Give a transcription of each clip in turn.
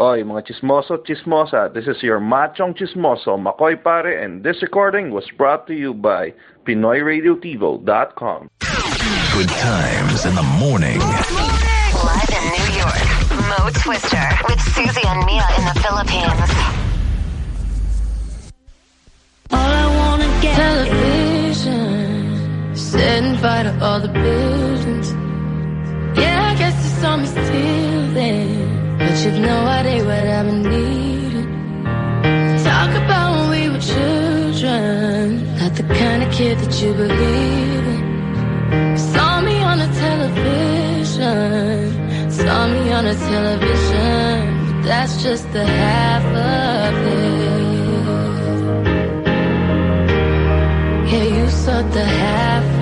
Oy, mga chismoso, chismosa, this is your machong chismoso, Makoy Pare, and this recording was brought to you by PinoyRadioTivo.com. Good times in the morning. Live in New York, Mo Twister with Susie and Mia in the Philippines. All I wanna get television. Set and fire to all the buildings. Yeah, I guess you saw me But you've no idea what I've been needing. Talk about when we were children. Not the kind of kid that you believe in. Saw me on the television. Saw me on the television. But that's just the half of it. Yeah, you saw the half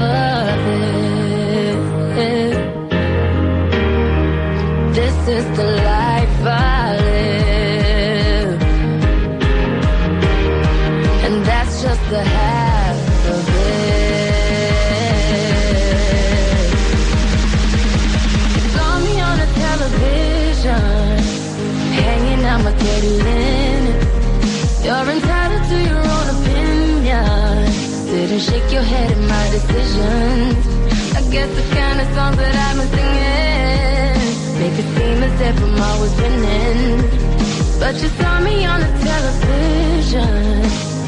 shake your head at my decisions. I guess the kind of songs that I've been singing make it seem as if I'm always winning. But you saw me on the television.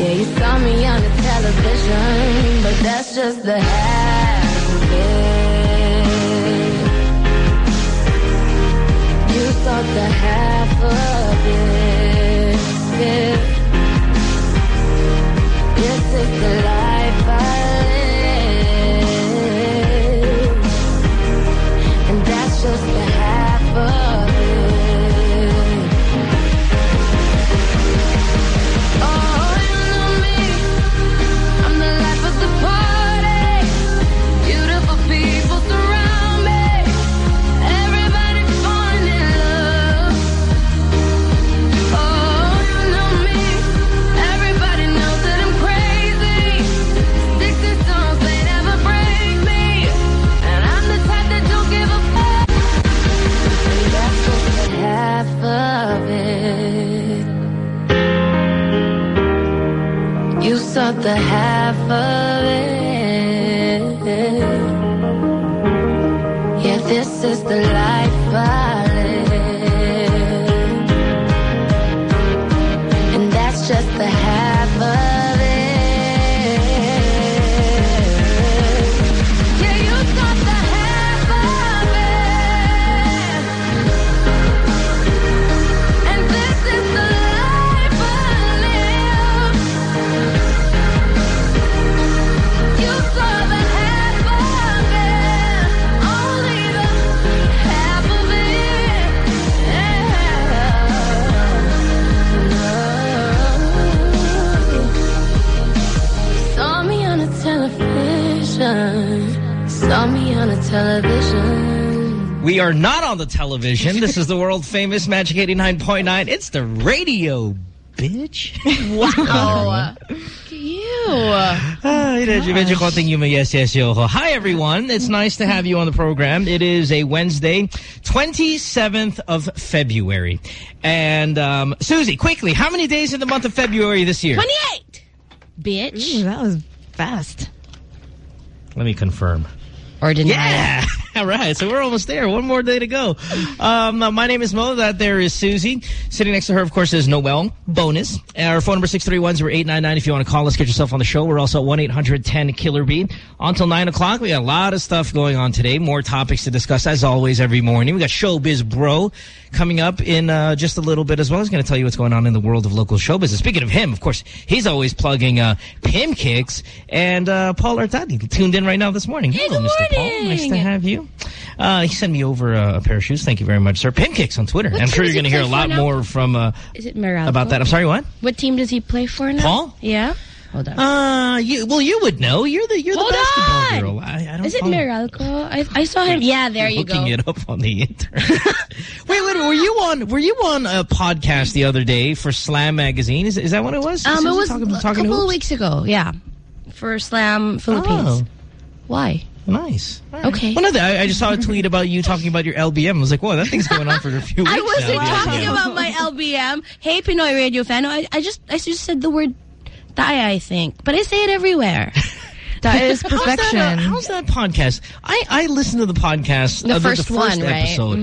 Yeah, you saw me on the television. But that's just the half of it. You saw the half of it. Yeah. This is the life half of it. Yeah, this is the life I television. We are not on the television. This is the world famous Magic 89.9. It's the radio, bitch. Wow. you. Ay, medyo, medyo konting yung may yes, yes, yo. Hi, everyone. It's nice to have you on the program. It is a Wednesday, 27th of February. And, um, Susie, quickly, how many days in the month of February this year? 28. Bitch. Ooh, that was fast. Let me confirm. Or deny. Yeah. All right. So we're almost there. One more day to go. Um, uh, my name is Mo. That there is Susie. Sitting next to her, of course, is Noel. Bonus. Our phone number 631-0899 if you want to call us, get yourself on the show. We're also at 1-800-10-KILLER-B. Until 9 o'clock, we got a lot of stuff going on today. More topics to discuss, as always, every morning. We got Showbiz Bro coming up in uh, just a little bit as well. He's going to tell you what's going on in the world of local show business. Speaking of him, of course, he's always plugging uh, Pim Kicks and uh, Paul Artadi tuned in right now this morning. Hey, Hello, good Mr. Paul. morning. Nice to have you. Uh, he sent me over uh, a pair of shoes. Thank you very much, sir. Pim Kicks on Twitter. What I'm sure you're going to hear a lot more from uh, Is it Meralco? about that. I'm sorry, what? What team does he play for now? Paul? Yeah. Hold on. Uh, you, well, you would know. You're the you're Hold the basketball on. girl. I, I don't Is it. Meralco? I, I saw him. Yeah, there you looking go. it up on the internet. wait, wait, were you on? Were you on a podcast the other day for Slam Magazine? Is is that what it was? Um, it was talking, a couple of weeks ago. Yeah, for Slam Philippines. Oh, Why? Nice. All right. Okay. Well, nothing. I, I just saw a tweet about you talking about your LBM. I was like, whoa, that thing's going on for a few weeks I wasn't now. talking Yeah. about my LBM. Hey, Pinoy radio fan. No, I, I just I just said the word Taya, I think. But I say it everywhere. That is How's that, perfection. uh, how's that podcast? I, I listened to the podcast. The uh, first the, one, first right? episode.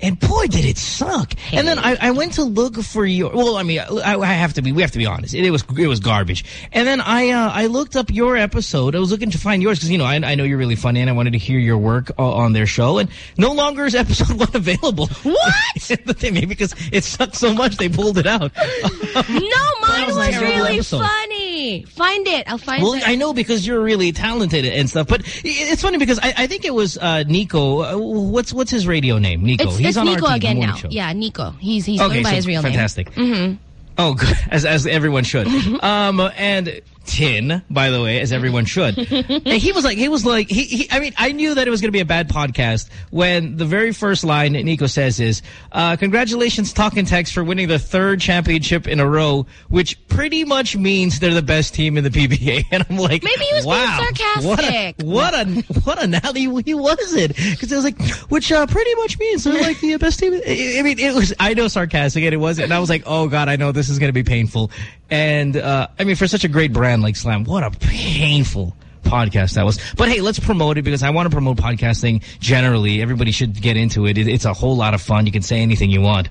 And boy, did it suck. And then I, I went to look for your, well, I mean, I, I have to be, we have to be honest. It, it was, it was garbage. And then I, uh, I looked up your episode. I was looking to find yours because, you know, I, I know you're really funny and I wanted to hear your work uh, on their show. And no longer is episode one available. What? Maybe because it sucked so much they pulled it out. no, mine was was, really episode. funny. Find it. I'll find Well, it. I know because you're really talented and stuff, but it's funny because I, I think it was uh, Nico. Uh, what's what's his radio name? Nico. It's, He's it's on Nico team, again now. Show. Yeah, Nico. He's he's Okay, going by his real fantastic. name. Mm-hmm. Oh, good. As as everyone should. um, and Tin, by the way, as everyone should. and he was like, he was like, he, he. I mean, I knew that it was going to be a bad podcast when the very first line Nico says is, uh, "Congratulations, Talk 'N Text, for winning the third championship in a row," which pretty much means they're the best team in the PBA. And I'm like, Maybe he was being sarcastic. What a what a what an alley he was it because it was like, which uh, pretty much means they're like the best team. I, I mean, it was I know sarcastic and it was, and I was like, oh god, I know this is going to be painful. And uh, I mean, for such a great brand like Slam, what a painful podcast that was. But hey, let's promote it because I want to promote podcasting generally. Everybody should get into it. it. It's a whole lot of fun. You can say anything you want.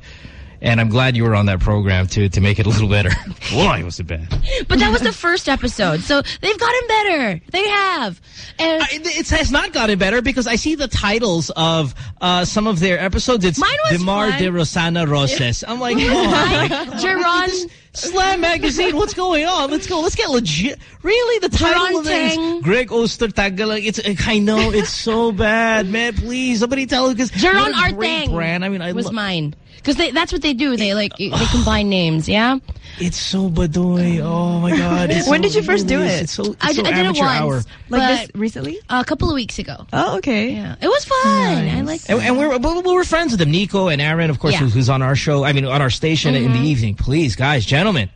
And I'm glad you were on that program to to make it a little better. Why was it bad? But that was the first episode, so they've gotten better. They have. And I, it has not gotten better because I see the titles of uh, some of their episodes. It's Mine was Demar fun. de Rosana Roses. I'm like, oh, Right? my God. Geron- Slam Magazine, what's going on? Let's go. Let's get legit. Really? The title of it is Greg Ostertag. It's, I know, it's so bad, man. Please, somebody tell me because Jeron what a great Arteng brand. I mean, I was mine. Because that's what they do. They like they combine names, yeah? It's so badoy. Oh, my God. It's When so- did you first do it? It's so, it's I, so did- I did it once. hour. Like but this recently? a couple of weeks ago. Oh, okay. Yeah. It was fun. I like And, and we're but we're friends with them, Nico and Aaron, of course, Yeah. who's, who's on our show. I mean, on our station in the mm-hmm. evening. Please, guys, gentlemen,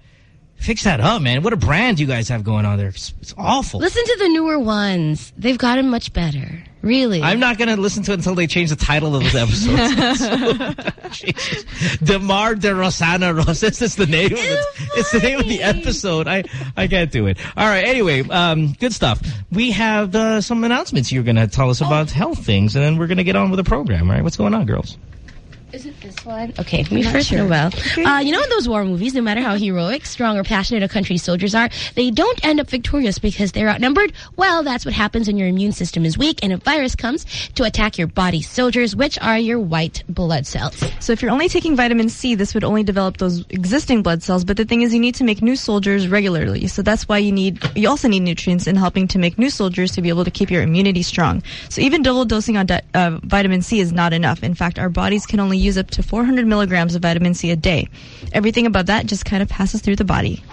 fix that up, man. What a brand you guys have going on there. It's, it's awful. Listen to the newer ones. They've gotten much better. Really. I'm not going to listen to it until they change the title of those episodes. Jesus. Demar de Rosana Roses is the name of it. It's the name of the episode. I, I can't do it. All right. Anyway, um, good stuff. We have uh, some announcements you're going to tell us about health things, and then we're going to get on with the program. All right. What's going on, girls? Is it this one? Okay, me first, Noel. Uh, you know in those war movies, no matter how heroic, strong, or passionate a country's soldiers are, they don't end up victorious because they're outnumbered. Well, that's what happens when your immune system is weak and a virus comes to attack your body's soldiers, which are your white blood cells. So if you're only taking vitamin C, this would only develop those existing blood cells. But the thing is, you need to make new soldiers regularly. So that's why you need, you also need nutrients in helping to make new soldiers to be able to keep your immunity strong. So even double dosing on di- uh, vitamin C is not enough. In fact, our bodies can only use up to 400 milligrams of vitamin C a day. Everything above that just kind of passes through the body.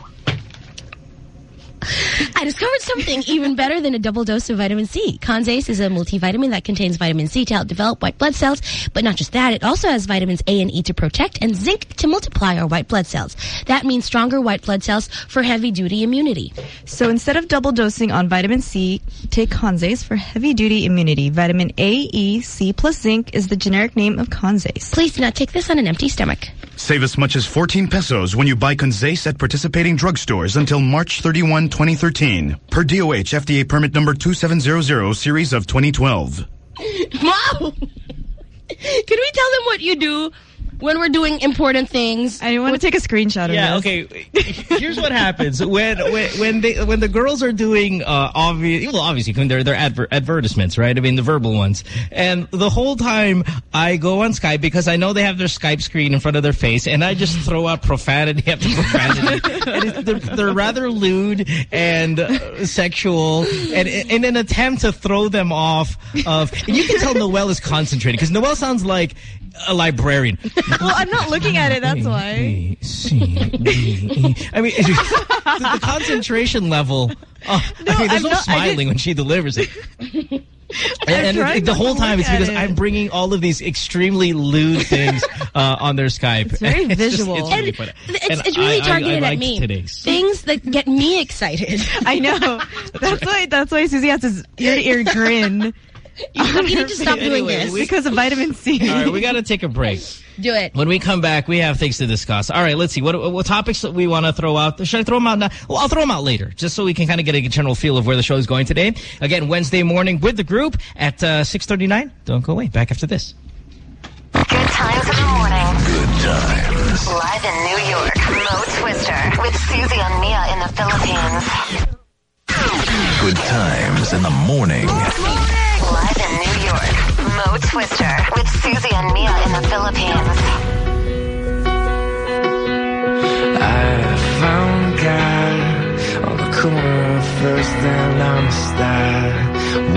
I discovered something even better than a double dose of vitamin C. Conzace is a multivitamin that contains vitamin C to help develop white blood cells. But not just that, it also has vitamins A and E to protect and zinc to multiply our white blood cells. That means stronger white blood cells for heavy duty immunity. So instead of double dosing on vitamin C, take Conzace for heavy duty immunity. Vitamin A, E, C plus zinc is the generic name of Conzace. Please do not take this on an empty stomach. Save as much as 14 pesos when you buy Conzace at participating drugstores until March 31, 2013. Per DOH FDA permit number 2700 series of 2012. Wow! Can we tell them what you do when we're doing important things? I want to take a screenshot of Yeah, this. okay. Here's what happens when when when they when the girls are doing uh obvious well obviously when they're they're adver advertisements, right? I mean the verbal ones. And the whole time I go on Skype because I know they have their Skype screen in front of their face and I just throw out profanity after profanity. and it, they're, they're rather lewd and uh, sexual and in an attempt to throw them off of you can tell Noelle is concentrating because Noelle sounds like a librarian. well, I'm not looking at it, that's why. I mean, the, the concentration level. Uh, I mean, there's I'm no not- smiling didn't- when she delivers it. and trying and the whole time it's because it. I'm bringing all of these extremely lewd things uh, on their Skype. It's very visual. it's really And funny. it's, it's really I- I- I targeted at liked me. Today's. Things that get me excited. I know. That's why. That's why Susie has this ear to ear grin. You, you need to stop doing Anyway, this. Because of vitamin C. All right, we got to take a break. Do it. When we come back, we have things to discuss. All right, let's see. What, what topics that we want to throw out? Should I throw them out now? Well, I'll throw them out later, just so we can kind of get a general feel of where the show is going today. Again, Wednesday morning with the group at uh, 6.39. Don't go away. Back after this. Good times in the morning. Good times. Live in New York, Mo Twister with Susie and Mia in the Philippines. Good times in the morning. Live in New York, Mo Twister with Susie and Mia in the Philippines. I found God on the corner of First and Amistad,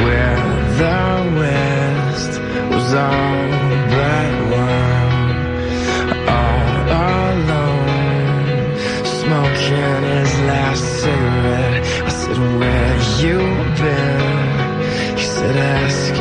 where the West was all but won. All alone, smoking his last cigarette. I said, Where you been? He said, Ask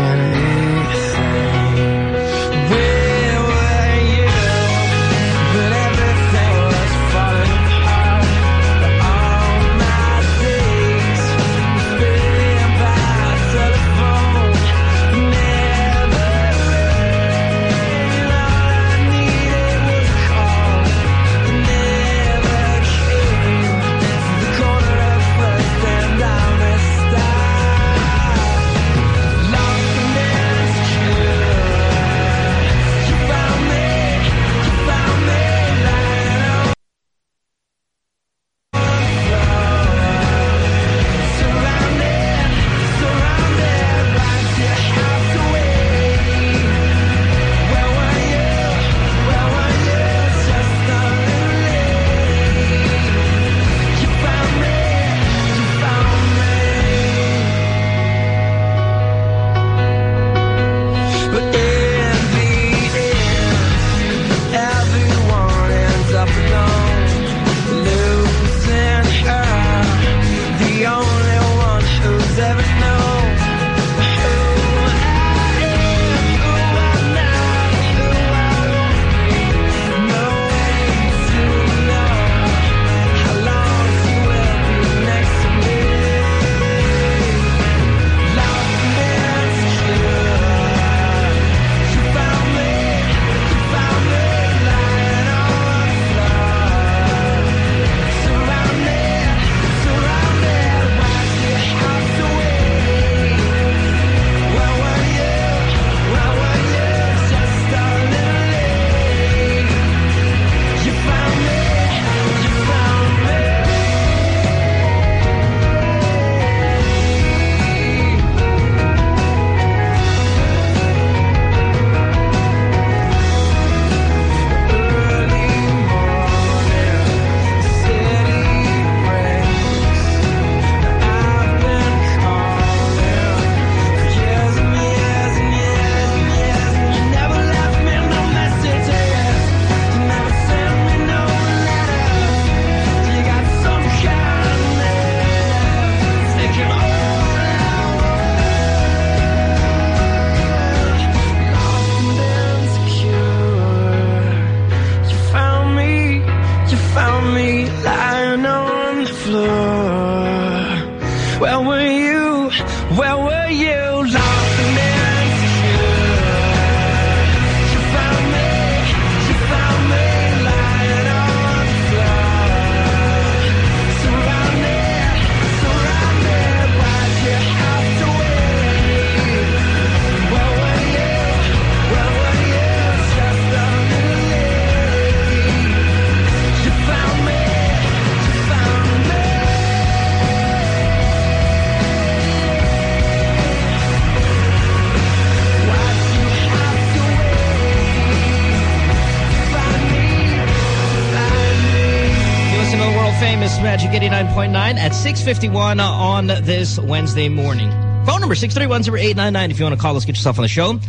at 6.51 on this Wednesday morning. Phone number 631-0899 if you want to call us, get yourself on the show.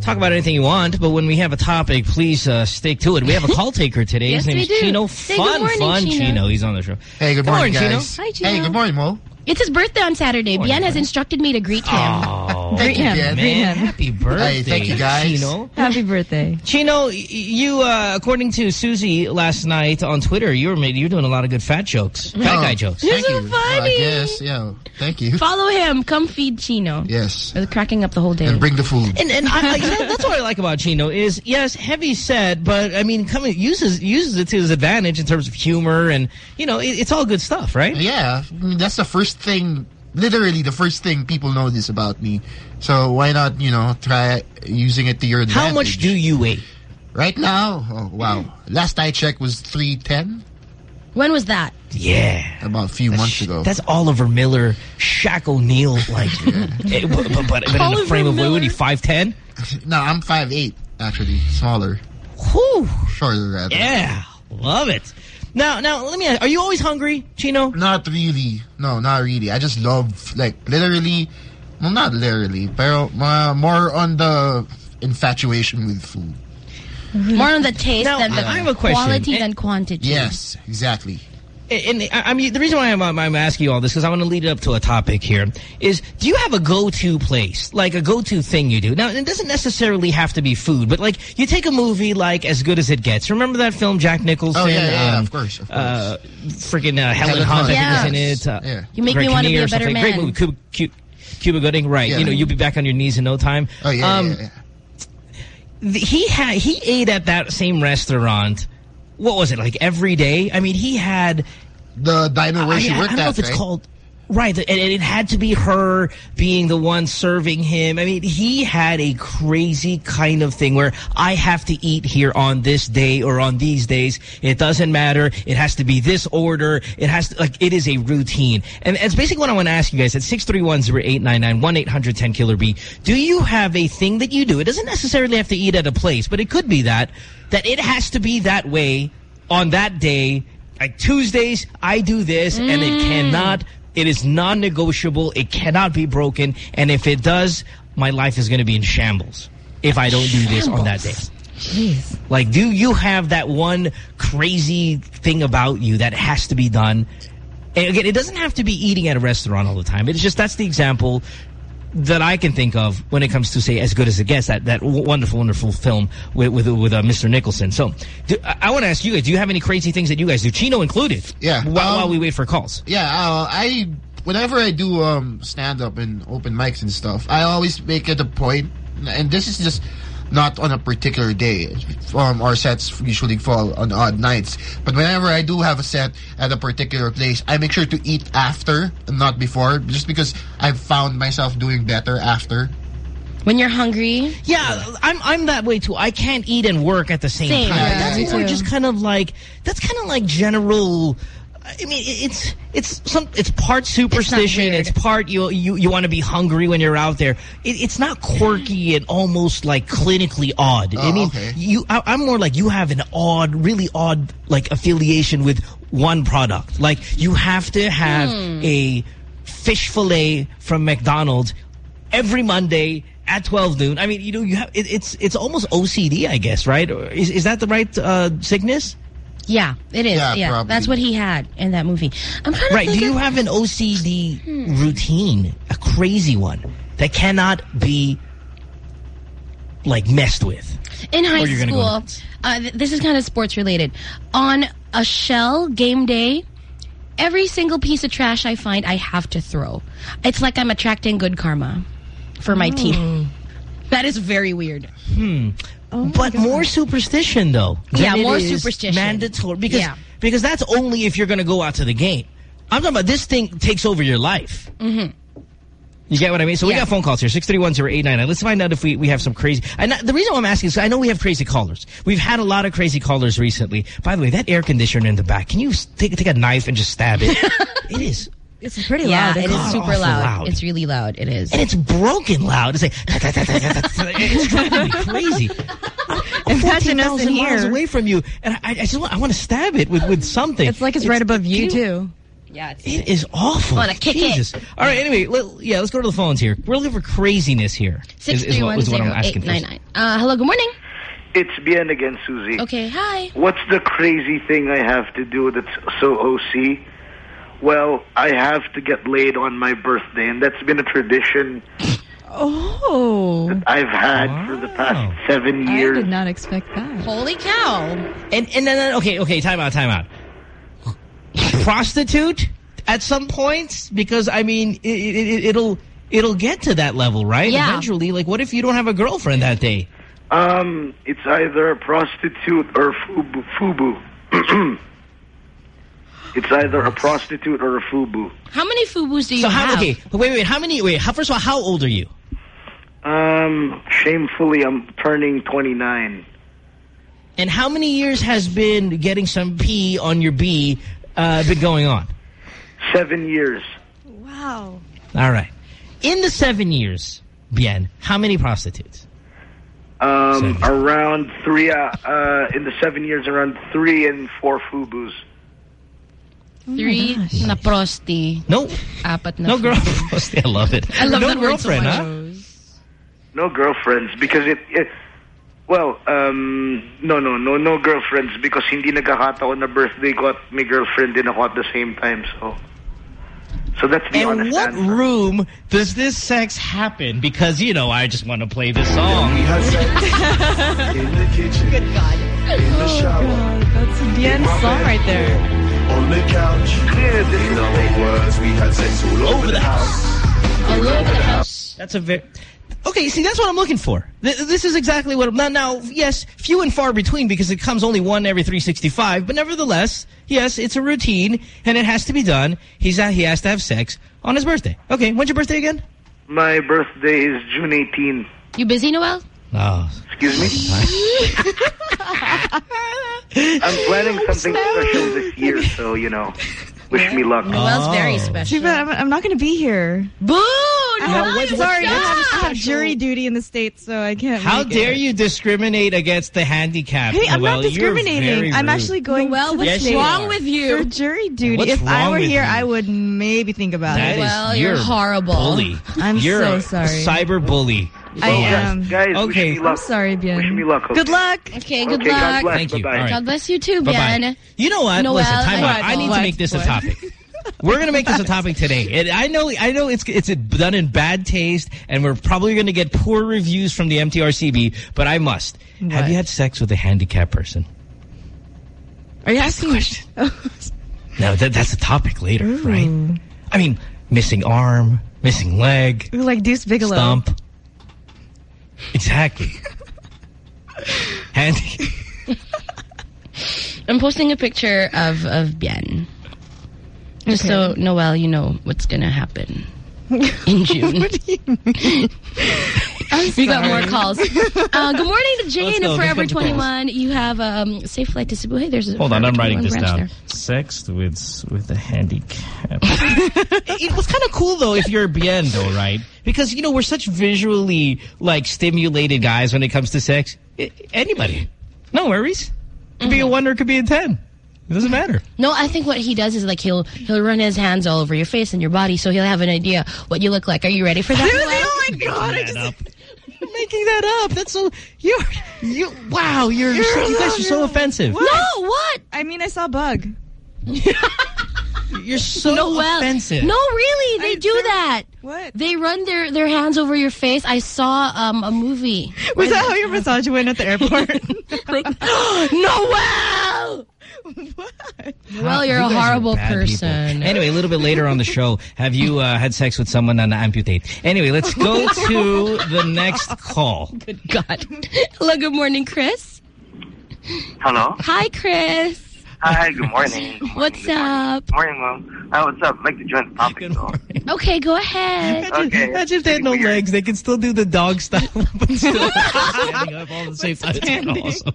Talk about anything you want, but when we have a topic, please uh, stick to it. We have a call taker today. Yes, His name we is do. Chino. Say fun, morning, fun Chino. Chino. He's on the show. Hey, good Good morning, morning, guys. Hi, Gino. Hey, good morning, Mo. It's his birthday on Saturday. Bian has instructed me to greet him. Oh, Thank you, him, Man, happy birthday, Hey, thank you, guys. Chino. Happy birthday. Chino, you, uh, according to Susie last night on Twitter, you were made, you're doing a lot of good fat jokes, fat Oh, guy jokes. You're Thank so you. Well, I funny. guess, yeah. Thank you. Follow him. Come feed Chino. Yes. Cracking up the whole day. And bring the food. And and I, I, you know, that's what I like about Chino is yes, heavy set, but I mean, coming uses uses it to his advantage in terms of humor and you know, it, it's all good stuff, right? Yeah, I mean, that's the first thing, literally the first thing people notice about me. So why not, you know, try using it to your advantage? How much do you weigh? Right now? Oh, wow. Last I checked was 310, when was that? Yeah. about a few months ago. That's Oliver Miller, Shaq O'Neal, like, eh, but, but, but, but in the Oliver frame of weight, what, Miller. he 5'10"? no, I'm 5'8", actually. Smaller. Whew. Shorter, rather. Yeah. Love it. Now, now, let me ask, are you always hungry, Chino? Not really. No, not really. I just love, like, literally, well, not literally, pero uh, more on the infatuation with food. More on the taste Now, than the I have a question. quality Eh, than quantity. Yes, exactly. And I I mean, the reason why I'm, I'm asking you all this, because I want to lead it up to a topic here, is do you have a go-to place, like a go-to thing you do? Now, it doesn't necessarily have to be food, but like you take a movie like As Good as It Gets. Remember that film, Jack Nicholson? Oh, yeah, yeah, yeah, um, of course, of course. Uh, freaking uh, Helen Helen Hunt, I Hunt. think, is in it. Uh, Yeah. You make Greg me wanna be a better something. Great man. movie. Cuba, Cuba, Cuba Gooding, right. Yeah. You know, you'll be back on your knees in no time. Oh, yeah, Um, yeah, yeah. th- he had he ate at that same restaurant. What was it like every day? I mean, he had The diner where I, she I don't know if it's called right, and, and it had to be her being the one serving him. I mean, he had a crazy kind of thing where I have to eat here on this day or on these days. It doesn't matter. It has to be this order. It has to like it is a routine, and it's basically what I want to ask you guys at six three one zero eight nine nine one eight hundred ten killer B. Do you have a thing that you do? It doesn't necessarily have to eat at a place, but it could be that that it has to be that way on that day. Like Tuesdays, I do this, and it mm. cannot. It is non-negotiable. It cannot be broken, and if it does, my life is going to be in shambles if I don't do this on that day. Like, do you have that one crazy thing about you that has to be done? And again, it doesn't have to be eating at a restaurant all the time. It's just that's the example that I can think of when it comes to say as good as it gets that that w- wonderful wonderful film with with, with uh, Mr. Nicholson. So do, I, I want to ask you guys: Do you have any crazy things that you guys do, Chino included? Yeah, While, um, while we wait for calls. Yeah, uh, I whenever I do um, stand up and open mics and stuff, I always make it a point, and this is just not on a particular day. Um, our sets usually fall on odd nights, but whenever I do have a set at a particular place, I make sure to eat after, and not before, just because I've found myself doing better after. When you're hungry, Yeah, I'm I'm that way too. I can't eat and work at the same, Same. time. Yeah, that's more just kind of like that's kind of like general. I mean, it's it's some it's part superstition. weird. It's, part you you you want to be hungry when you're out there. It, it's not quirky and almost like clinically odd. I Oh, mean, okay. you I, I'm more like you have an odd, really odd like affiliation with one product. Like you have to have a fish fillet from McDonald's every Monday at 12 noon. I mean, you know, you have it, it's it's almost OCD, I guess, right? Is is that the right uh, sickness? Yeah, it is. Yeah, Yeah, that's what he had in that movie. I'm trying to Right. Do you of- have an OCD hmm. routine, a crazy one that cannot be like messed with? in high Or go school? Uh, th- this is kind of sports related. On a shell game day, every single piece of trash I find, I have to throw. It's like I'm attracting good karma for my Oh. team. That is very weird. Hmm. But more superstition, though. Yeah, more superstition. Mandatory because Yeah. because that's only if you're going to go out to the game. I'm talking about this thing takes over your life. Mm-hmm. You get what I mean? So we got phone calls here, 631-0899. Let's find out if we, we have some crazy... And the reason why I'm asking is I know we have crazy callers. We've had a lot of crazy callers recently. By the way, that air conditioner in the back, can you take, take a knife and just stab it? it is... It's pretty Yeah, loud. it is super loud. loud. It's really loud. It is. And it's broken loud. It's like... it's driving me crazy. I'm Imagine us 14,000 in miles here. away from you, and I, I just want, I want to stab it with, with something. It's like it's, right above you, too. yeah, it's, It is awful. Wanna kick it. Jesus. All right. Anyway, let, yeah, let's go to the phones here. We're looking for craziness here. is- six is three what- what I'm asking eight for. nine nine. Uh, hello. Good morning. It's Bien again, Susie. Okay. Hi. What's the crazy thing I have to do that's so OC? Well, I have to get laid on my birthday, and that's been a tradition Oh. that I've had for the past seven years. I years. did not expect that. Holy cow. And and then okay, okay, time out, time out. Prostitute at some point because I mean it, it, it'll it'll get to that level, right? Yeah. Eventually, like what if you don't have a girlfriend that day? Um, it's either a prostitute or fubu. fubu. it's either a prostitute or a fubu. How many fubus do you So how have? okay, wait, wait, how many wait, how, first of all, how old are you? Um, shamefully, I'm turning 29. And how many years has been getting some pee on your B uh, been going on? Seven years. Wow. All right. In the seven years, Bien, how many prostitutes? Um, around three, uh, uh, in the seven years, around three and four fubus. Three na prosti. No. Apat na No fubu. girlfriend. I love it. I love no that word so much. huh? No girlfriends because it, it well, um, no, no, no, no girlfriends because hindi nagkakataon na birthday ko at may girlfriend din ako at the same time. So, so that's the And honest what answer. room does this sex happen? Because, you know, I just want to play this song. In the kitchen. Good God. In the shower. God, that's Bien's song right there. On the couch. In other words, we had sex all over, the house. All over the house. That's a very... Okay, see, that's what I'm looking for. This is exactly what... I'm... Now, now, yes, few and far between because it comes only one every 365, but nevertheless, yes, it's a routine, and it has to be done. He's uh, He has to have sex on his birthday. Okay, when's your birthday again? My birthday is June 18. You busy, Noel? Oh. Excuse me? I'm planning something special this year, so, you know, wish me luck. Noel's very Oh. special. See, I'm, I'm not going to be here. Boo! I'm Noel, you sorry. I have. I have jury duty in the States, so I can't. How make dare it. you discriminate against the handicapped? Hey, I'm Noel? not discriminating. I'm actually going Noel, to the what's Yes, you wrong are. with you? for jury duty. What's if I were here, you? I would maybe think about That it. is- Well, you're horrible. Bully. I'm you're so a sorry. cyber bully. I am. Guys, Okay. wish me I'm sorry, Bien. Wish me luck. Okay? Good luck. Okay, good Okay, God luck. bless. Thank you. Bye-bye. All right. God bless you too, Bye-bye. You know what? Noel, Listen, time I- out. I need to make this a topic. We're going to make this a topic today. And I know I know it's it's done in bad taste, and we're probably going to get poor reviews from the MTRCB, but I must. Have you had sex with a handicapped person? Are you asking me? No, that, that's a topic later, right? I mean, missing arm, missing leg, Ooh, like Deuce Bigelow. stump. Exactly. Handy. I'm posting a picture of, of Bien. Just so, Noel, you know what's going to happen in June. what do you mean? I'm We got more calls. Uh, good morning to Jane Let's go. of Forever get the calls. 21. You have um, safe flight to Cebu. Hey, there's a Hold on, I'm writing this down. there. Sex with with a handicap. it was kind of cool though if you're bien though, right? Because you know we're such visually like stimulated guys when it comes to sex. I- anybody, no worries. Could be a one or it could be a ten. It doesn't matter. No, I think what he does is like he'll he'll run his hands all over your face and your body, so he'll have an idea what you look like. Are you ready for that? Noel? oh my god! I just, that up. You're making that up. That's so you're you. Wow, you're, so, you guys are so offensive. No, what? I mean, I saw a bug. You're so Noel. offensive. No, really, they I do do- that. What? They run their, their hands over your face. I saw um, a movie. Was that how your massage went at the airport? Like, Noel! what? Well, you're You a horrible bad people. person. Anyway, a little bit later on the show, have you uh, had sex with someone on the amputate? Anyway, let's go to the next call. Good God. Hello, good morning, Chris. Hello. Hi, Chris. Hi, good morning. Good morning, What's good up? Good morning, Mom. Uh, what's up? I'd like to join the topic, though. Okay, go ahead. Imagine, Okay. imagine if they had no Weird. legs, they could still do the dog style, but still standing up all the same time. It's kind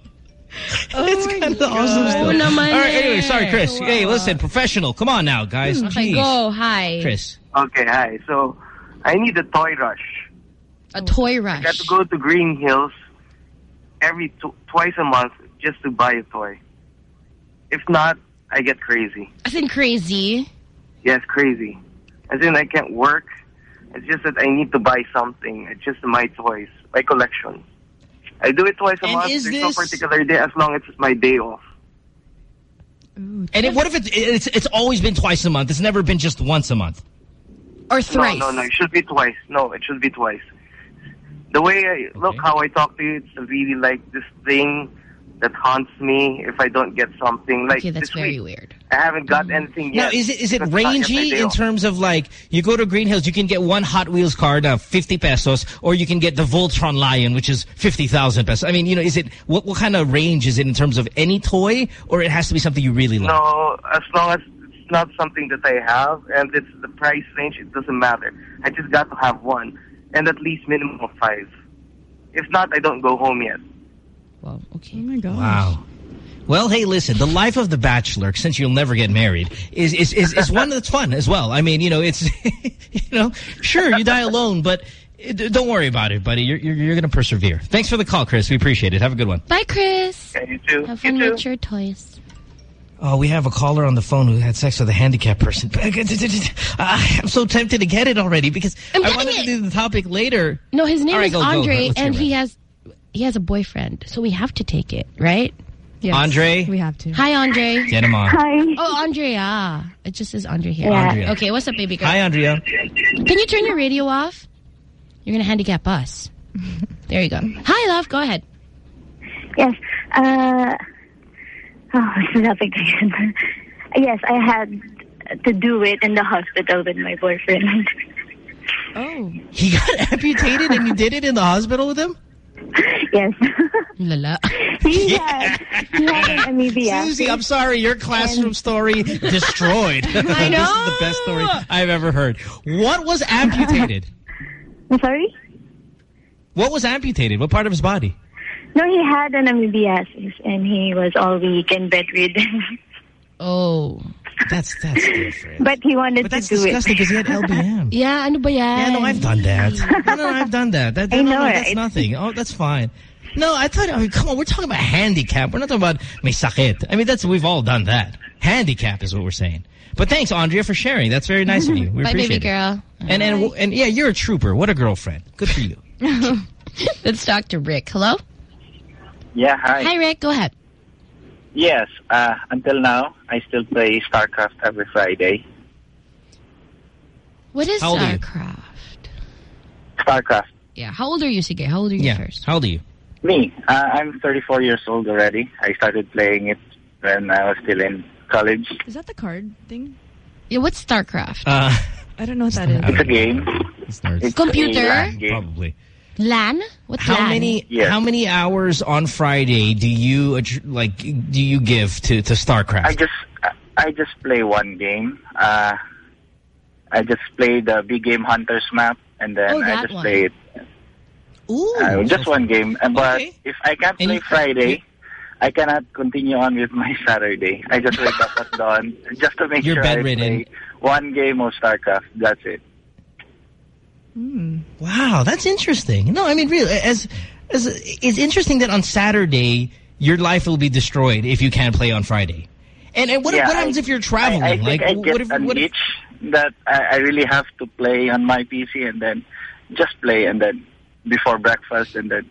of oh awesome. it's kind of awesome still. Oh, naman All right, anyway, sorry, Chris. Hey, listen, professional. Come on now, guys. Okay, Jeez. go. Hi. Chris. Okay, hi. So, I need a toy rush. A toy rush? I rush. got to go to Greenhills every tw twice a month just to buy a toy. If not, I get crazy. I think crazy. Yes, crazy. As in, I can't work. It's just that I need to buy something. It's just my toys, my collection. I do it twice a And month. There's this- no particular day as long as it's my day off. And it, what if it, it's it's always been twice a month? It's never been just once a month. Or thrice. No, no, no. It should be twice. No, it should be twice. The way I look how I talk to you, it's really like this thing that haunts me if I don't get something. Like Okay, that's this very week, weird. I haven't got mm. anything yet. Now, yet. is it is it That's not yet my rangy in terms of like you go to Greenhills, you can get one Hot Wheels car now 50 pesos, or you can get the Voltron Lion, which is 50,000 pesos. I mean, you know, is it what what kind of range is it in terms of any toy, or it has to be something you really like? No, as long as it's not something that I have and it's the price range, it doesn't matter. I just got to have one and at least minimum of five. If not, I don't go home yet. Well, okay. Oh my gosh. Wow. Well, hey, listen, the life of the bachelor, since you'll never get married, is is is, is one that's fun as well. I mean, you know, it's you know, sure you die alone, but don't worry about it, buddy. You're you're, you're going to persevere. Thanks for the call, Chris. We appreciate it. Have a good one. Bye, Chris. Yeah, you too. Have You fun too. with your toys. Oh, we have a caller on the phone who had sex with a handicapped person. I'm so tempted to get it already because I'm I getting wanted to do the topic later. No, his name All right, is go, go. Andre, Let's and he has he has a boyfriend, so we have to take it, right? Yes, Andre? We have to. Hi, Andre. Get him on. Hi. Oh, Andrea. It just says Andre here. Yeah. Andrea. Okay, what's up, baby girl? Hi, Andrea. Can you turn your radio off? You're gonna handicap us. There you go. Hi, love. Go ahead. Yes. Uh, oh, sabi ko yun. Yes, I had to do it in the hospital with my boyfriend. Oh. He got amputated and you did it in the hospital with him? Yes. Lala. he had he had an amoeba. Susie, I'm sorry, your classroom story destroyed. I know. this is the best story I've ever heard. What was amputated? I'm sorry? What was amputated? What part of his body? No, he had an amoebiasis and he was all weak and bedridden. Oh. That's that's different. but he wanted But that's to do disgusting it. because he had LBM. Yeah, ano ba yan? Yeah, no, I've done that. No, no, I've done that. that I know, no, that's right? nothing. Oh, that's fine. No, I thought, I mean, come on, we're talking about handicap. We're not talking about may sakit. I mean, that's, we've all done that. Handicap is what we're saying. But thanks, Andrea, for sharing. That's very nice of you. We Bye, appreciate baby it. girl. And, and, and, yeah, you're a trooper. What a girlfriend. Good for you. Let's talk to Rick. Hello? Yeah, hi. Hi, Rick. Go ahead. Yes, uh, until now, I still play StarCraft every Friday. What is How old are you? StarCraft? StarCraft. Yeah. How old are you, Sige? How old are you Yeah. first? How old are you? Me, uh, I'm 34 years old already. I started playing it when I was still in college. Is that the card thing? Yeah, what's StarCraft? Uh, I don't know what that is. It's a game. It's Computer? a LAN game. Probably. LAN? What's How LAN? many Yes. how many hours on Friday do you like do you give to to StarCraft? I just I just play one game. Uh, I just play the big game Hunters map, and then Oh, I just one. play it. Ooh, Uh, just one game. Uh, But Okay. if I can't play Friday, I cannot continue on with my Saturday. I just wake up at dawn just to make You're sure I bedridden. play one game of StarCraft. That's it. Hmm. Wow, that's interesting. No, I mean, really, as, as it's interesting that on Saturday your life will be destroyed if you can't play on Friday. And, and what, Yeah, what happens I- if you're traveling? I, I like, I what if, what if, that I, I really have to play on my PC and then just play and then before breakfast and then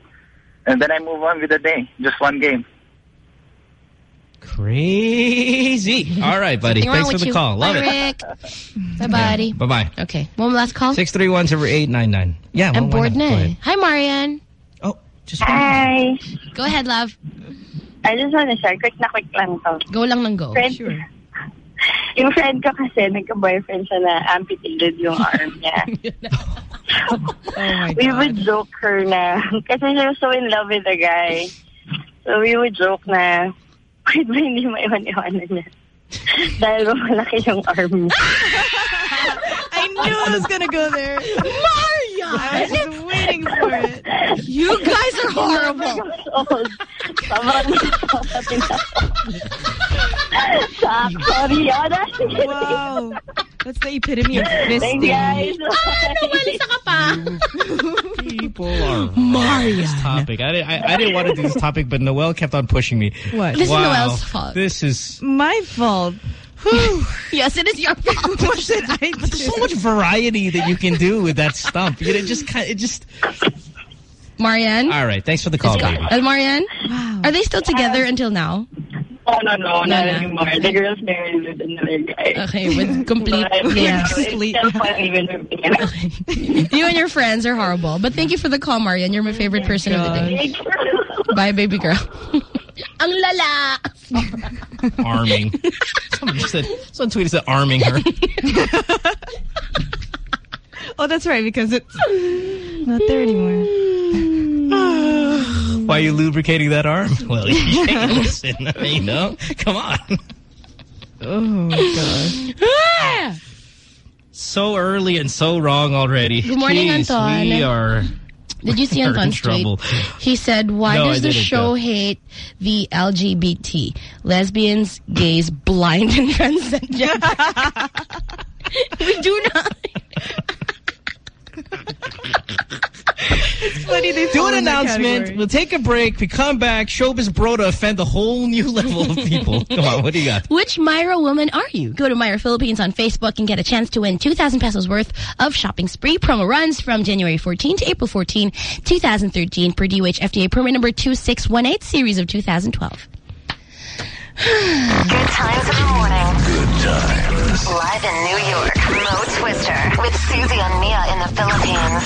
and then I move on with the day. Just one game. Crazy. All right, buddy. Something Thanks for the you. call. Love Bye, it. Rick. Bye, buddy. Bye bye. Okay. One last call. Six three one zero eight nine nine. Yeah, I'm well, bored not? Go na ahead. Hi, Marianne. Oh, just Hi. Go ahead, love. I just want to share. Quick na quick lang to. Go lang ng go. Friend, Yung friend ko kasi, nagka-boyfriend siya na amputated yung arm niya. Oh my we god. would joke her na, kasi she was so in love with the guy. So we would joke na, bakit ba hindi mo iwan-iwanan niya? Dahil ba malaki yung arm niya. I knew I was gonna go there. Maria! I was waiting for it. You guys are horrible. Sobrang nakakapin na. Shock. Sorry, Yana. Wow. That's the epitome of Thank fisting. you guys. Umalisa ka. People are Marian. this topic. I, didn't- I, I didn't want to do this topic, but Noel kept on pushing me. What? This is. Noel's fault. This is My fault. Yes, it is your fault. What did I do? there's so much variety that you can do with that stump. You know, it just kind, it just. Marian? All right, thanks for the call, baby. Uh, Marian? Wow. Are they still together until now? No, no, no, No, not no. anymore. The girl's married with another guy. Okay, with complete, But, yeah. It's still fun even with. You and your friends are horrible. But thank you for the call, Marian. You're my favorite oh person of the day. Bye, baby girl. Ang lala! Arming. Someone just said, someone tweeted said arming her. Oh, that's right, because it's not there anymore. Why are you lubricating that arm? Well, you can't listen. You know? Come on. Oh, my God. So early and so wrong already. Good morning, Jeez, Anton. We are... Did you see we are Anton's tweet? He said, why No, does the show no. hate the LGBT? Lesbians, gays, blind, and transgender. we do not. It's funny they Do an announcement. We'll take a break. We come back. Showbiz bro to offend a whole new level of people. Come on, what do you got? Which Myra woman are you? Go to Myra Philippines on Facebook and get a chance to win 2,000 pesos worth of shopping spree. Promo runs from January 14 to April 14, 2013 per DOH FDA permit number 2618 series of 2012. Good times in the morning. Good times. Live in New York, Mo Twister with Susie and Mia in the Philippines.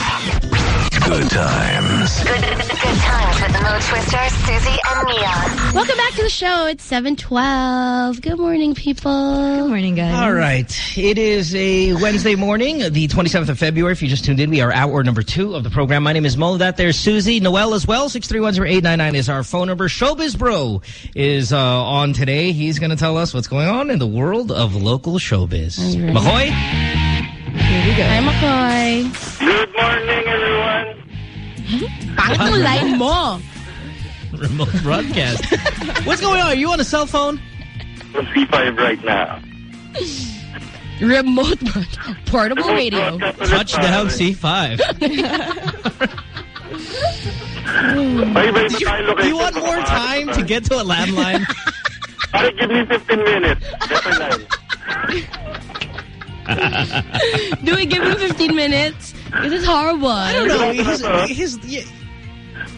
Good times. Good, good times with the Mo Twister, Susie, and Mia. Welcome back to the show. It's 712. Good morning, people. Good morning, guys. All right. It is a Wednesday morning, the 27th of February. If you just tuned in, we are hour number two of the program. My name is Mo. That there's Susie. Noel as well. 6310899 is our phone number. Showbiz Bro is uh, on today. He's going to tell us what's going on in the world of local showbiz. Mahoy? Here we go. Hi, McCoy. Good morning, everyone. Pangit ng line mo. Remote broadcast. what's going on? Are you on a cell phone? On C5 right now. Remote broadcast. Portable radio. Touchdown C5. Did you, do you want more time to get to a landline? I'll give me 15 minutes. Do we give him 15 minutes? This is horrible. I don't know. His, his, y-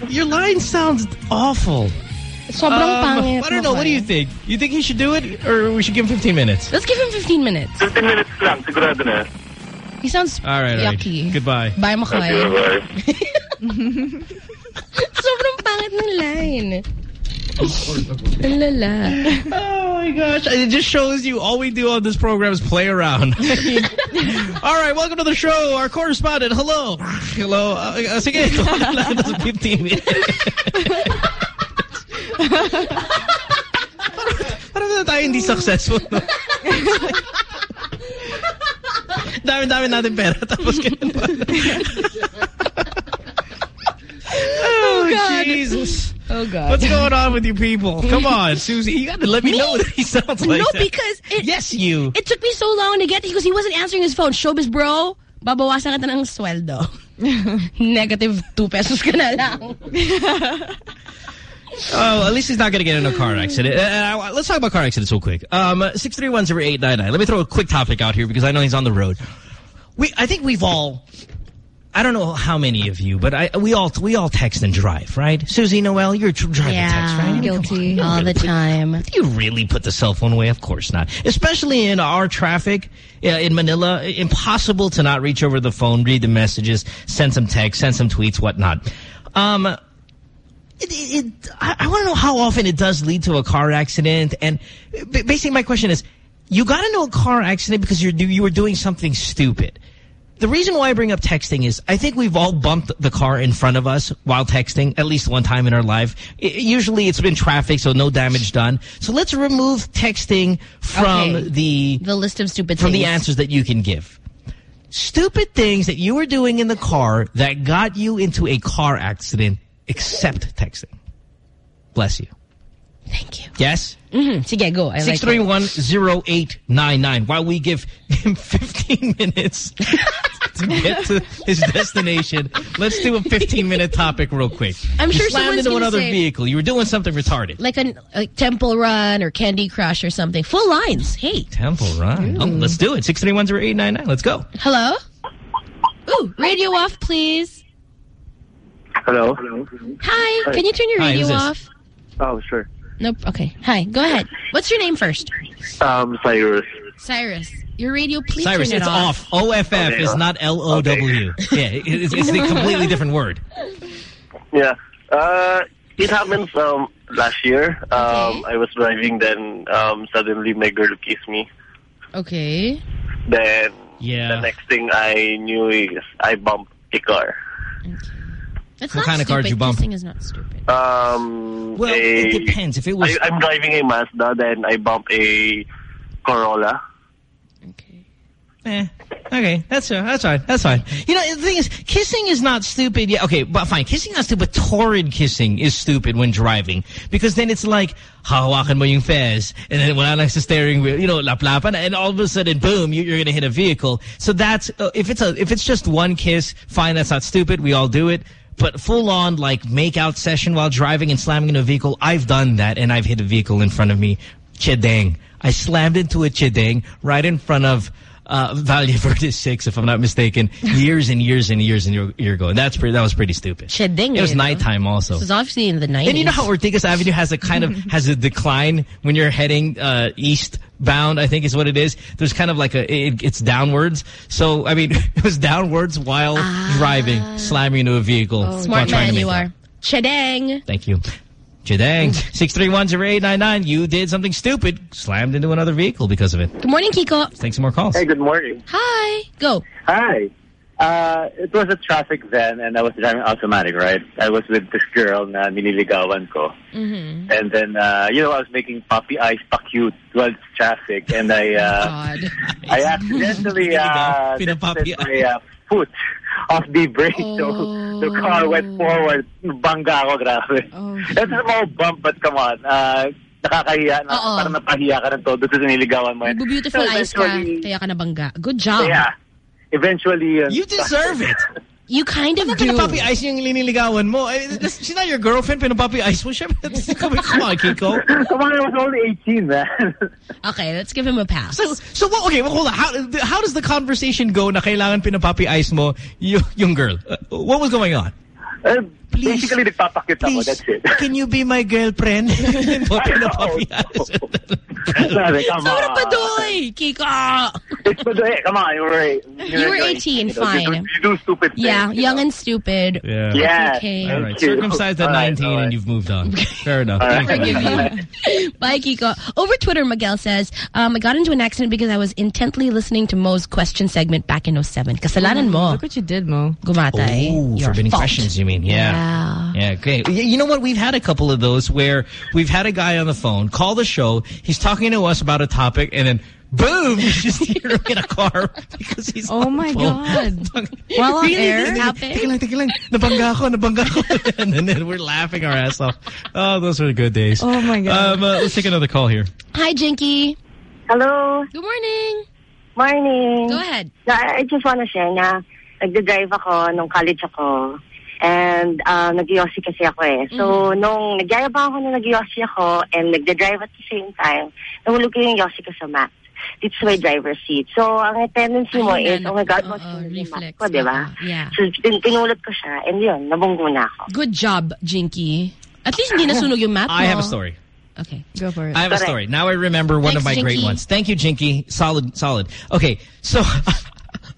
your line sounds awful. Sobrang Um, pangit, I don't know. What do you think? You think he should do it, or we should give him 15 minutes? Let's give him 15 minutes. 15 minutes lang, sigurado na. He sounds All right. all right. yucky. Goodbye. Bye, McCoy. Okay, Sobrang pangit ng line. Ang lala. Oh my gosh! It just shows you all we do on this program is play around. all right, welcome to the show. Our correspondent. Hello, hello. Uh, uh, sige, lang 15 minutes. Parang na tayo hindi successful. No? Dami-dami natin pera tapos pa. oh, God. Jesus. Oh, God. What's going on with you people? Come on, Susie. You got to let me, know that he sounds like no, that. because it, Yes, you. it took me so long to get because he wasn't answering his phone. Showbiz bro, babawasan kita ng sweldo. Negative 2 pesos ka na lang. Oh, at least he's not going to get in a car accident. Uh, uh, let's talk about car accidents real quick. Um, 6310899. Let me throw a quick topic out here because I know he's on the road. We, I think we've all, I don't know how many of you, but I, we all, we all text and drive, right? Susie, Noel, you're driving text, right? I mean, on, guilty all really the put- time. Do you really put the cell phone away? Of course not. Especially in our traffic uh, in Manila. Impossible to not reach over the phone, read the messages, send some text, send some tweets, whatnot. Um, it, it, it, I, I want to know how often it does lead to a car accident. And basically my question is, you got into a car accident because you're, you were doing something stupid. The reason why I bring up texting is I think we've all bumped the car in front of us while texting at least one time in our life. I usually it's been traffic, so no damage done. So let's remove texting from Okay. the The list of stupid from things. the answers that you can give. Stupid things that you were doing in the car that got you into a car accident except texting. Bless you. Thank you. Yes? Mm-hmm. Sige, go. I like it. 6310899. While we give him 15 minutes to get to his destination, let's do a 15-minute topic real quick. I'm sure you sure slammed someone's into another say- vehicle. You were doing something retarded. Like a, a Temple Run or Candy Crush or something. Full lines. Hey. Temple Run. Oh, let's do it. 6310899. Let's go. Hello? Ooh, radio off, please. Hello? Hello? Hi, Hi. can you turn your radio who's this? off? Oh, sure. Nope. Okay. Hi. Go ahead. What's your name first? Um, Cyrus. Cyrus. Your radio, please Cyrus, turn it it's off. OFF Okay, is not L-O-W. Yeah, it's, it's a completely different word. Yeah. Uh, it happens um last year. Um, I was driving, then um suddenly my girl kissed me. Okay. Then yeah. the next thing I knew is I bumped a car. That's What not kind of car stupid. you bump? Kissing is not stupid. Um, Well, a- it depends. If it was... I, I'm driving a Mazda, then I bump a Corolla. Okay. Eh, okay, that's uh, that's fine. That's fine. You know, the thing is, kissing is not stupid. Yeah, okay, but fine. Kissing is not stupid. But torrid kissing is stupid when driving because then it's like hawakan mo yung fez, and then wala lang sa steering wheel. You know, laplapan, and all of a sudden, boom, you, you're gonna hit a vehicle. So that's uh, if it's a if it's just one kiss, fine. That's not stupid. We all do it. But full on like make out session while driving and slamming into a vehicle, I've done that and I've hit a vehicle in front of me. Chedeng. I slammed into a chedeng right in front of uh, Valle Verde 6, if I'm not mistaken, years and years and years and year, year ago. And that's pretty, that was pretty stupid. Chedeng, It was you know. nighttime also. This was obviously in the 90s. And you know how Ortigas Avenue has a kind of has a decline when you're heading uh, eastbound. I think is what it is. There's kind of like a it, it's downwards. So I mean, it was downwards while driving, slamming into a vehicle. Ah. Smart man you are. Chedeng. Thank you. Chidang. 6310899. You did something stupid. Slammed into another vehicle because of it. Good morning, Kiko. Let's take some more calls. Hey, good morning. Hi. Go. Hi. Uh, it was a traffic van and I was driving automatic, right? I was with this girl na nililigawan ko. Mm-hmm. And then, uh, you know, I was making puppy eyes pa cute while it's traffic. And I, uh, God. I accidentally, uh, lifted my uh, foot off the brake. So the car went forward. Bangga ako, grabe. That's a small bump, but come on. Uh, nakakahiya. Na, Oo. parang napahiya ka ng todo sa nililigawan mo. Beautiful So eyes ka. eventually- Kaya ka nabangga. Good job. Yeah. Eventually, uh, You deserve it. You kind of do. Pinapapi ice yung liniligawan mo. I mean, this- she's not your girlfriend. Pinapapi ice mo. Siyempre, come on, Kiko. Come on, I was only 18, man. Okay, let's give him a pass. So, so what, okay, well, hold on. How, how does the conversation go na kailangan pinapapi ice mo yung, yung girl? Uh, what was going on? Uh, basically, nagpapakit ako. That's it. Can you be my girlfriend? pinapapi ice. Sabi, come Sobrang on. padoy, Kiko. It's good. Come on, you were, You were 18, you know, fine. You do, you do stupid things. Yeah, you young know. and stupid. Yeah. Yes. Okay. All right. Thank you. Circumcised at All right, 19 all right. and you've moved on. Fair enough. All right. Forgive you. Bye, Kiko. Over Twitter, Miguel says, um, I got into an accident because I was intently listening to Mo's question segment back in 07. Kasalanan mo. Look what you did, Mo. Gumatay. Ooh, Your forbidden fault. questions, you mean? Yeah. Yeah. Yeah, great. You know what? We've had a couple of those where we've had a guy on the phone call the show. He's talking to us about a topic, and then boom, you just hear him in a car because he's. Oh my. God. While on Really? air? Really? Teka lang, teka lang. Nabangga ako, nabangga ako. and then we're laughing our ass off. Oh, those were good days. Oh my God. Um, uh, let's take another call here. Hi, Jinky. Hello. Good morning. Morning. Go ahead. I just want to share na nagde-drive ako nung college ako. And uh, nag-yossi kasi ako eh. So, nung nagyayabang ako na nag-yossi ako and nagde-drive at the same time, nahulog ko yung yossi ko sa mat. Dito sa may driver's seat. So, ang tendency mo is, oh my God, what's Oo, yung reflex. ko, di ba? Oo, yeah. So, tin tinulot ko siya and yun, nabunggo na ako. Good job, Jinky. At least hindi nasunog yung map mo. I have a story. Okay. Go for it. I have a story. Now I remember one of my Thanks, great ones. Thank you, Jinky. Solid, solid. Okay, so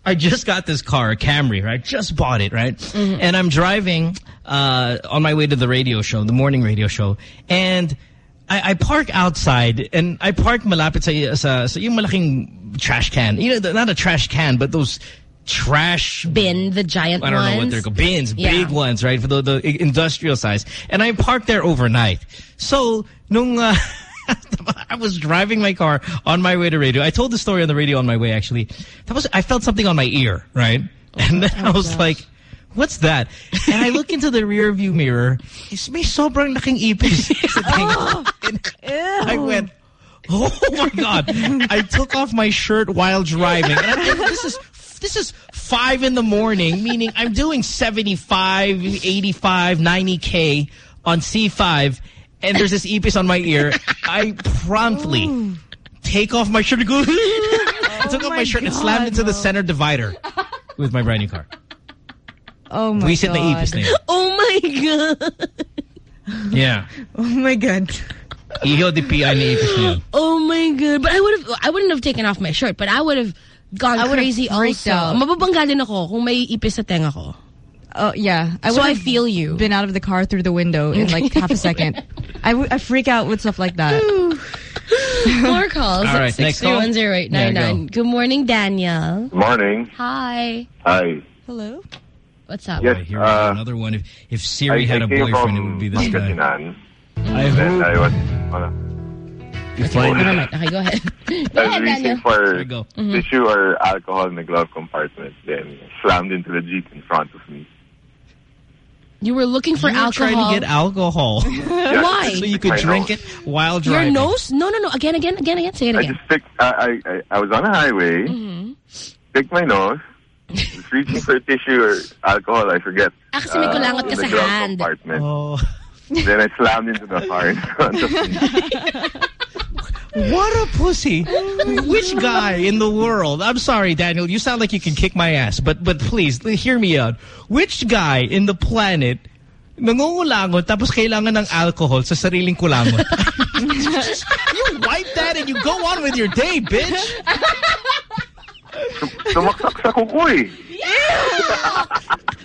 I just got this car, a Camry, right? Just bought it, right? And I'm driving uh, on my way to the radio show, the morning radio show, and I, I park outside, and I park malapit sa, sa, sa yung malaking trash can. You know, the- not a trash can, but those trash Bin, the giant I don't ones. know what they're called. Bins, Yeah. big ones, right? For the, the industrial size. And I parked there overnight. So, nung, uh, I was driving my car on my way to radio. I told the story on the radio on my way, actually. That was, I felt something on my ear, right? Oh, and then I oh, was like, what's that? And I look into the rear view mirror. It's may sobrang laking ipis. I went, Oh my God. I took off my shirt while driving. And I'm this is this is five in the morning, meaning I'm doing 75, 85, 90K on C5, and there's this ipis on my ear. I promptly take off my shirt and go, I took oh off my, my shirt and slammed God, into the center divider with my brand new car. Oh my We said the God. ipis na yun. Oh my God. Yeah. Oh my God. Iho di PI ni ipis mo yun. Oh my god! But I would have, I wouldn't have taken off my shirt, but I would have gone I crazy also. out. Mababangga din ako kung may ipis sa tenga ko. Oh yeah, I So I would've feel you. Been out of the car through the window in like half a second. I, w- I freak out with stuff like that. More calls. All right, next call. 6310899. Good morning, Daniel. Morning. Hi. Hi. Hello. What's up? Yes, Boy, here we go. uh, Another one. If, if Siri I, had I a came boyfriend, it would be this guy. Pangasinan. I Then hope. I was on a, Okay, Never mind. Okay, go ahead. go I was ahead, reaching Daniel. for go. Mhm. tissue or alcohol in the glove compartment. Then slammed into the jeep in front of me. You were looking for you were alcohol. trying to get alcohol. Why? so you could My drink nose. it while driving. Your nose? No, no, no. Again, again, again, again. Say it again. I again. just picked. I, I I I was on a highway. Mhm. Picked my nose. was reaching for tissue or alcohol. I forget. Ah, kasi may kulangot ka in sa the glove hand. compartment. Oh. Then I slammed into the car in front of me. What a pussy. Which guy in the world? I'm sorry, Daniel. You sound like you can kick my ass, but but please, hear me out. Which guy in the planet nangungulangot tapos kailangan ng alcohol sa sariling kulangot? you wipe that and you go on with your day, bitch. Sumaksak sa kukoy.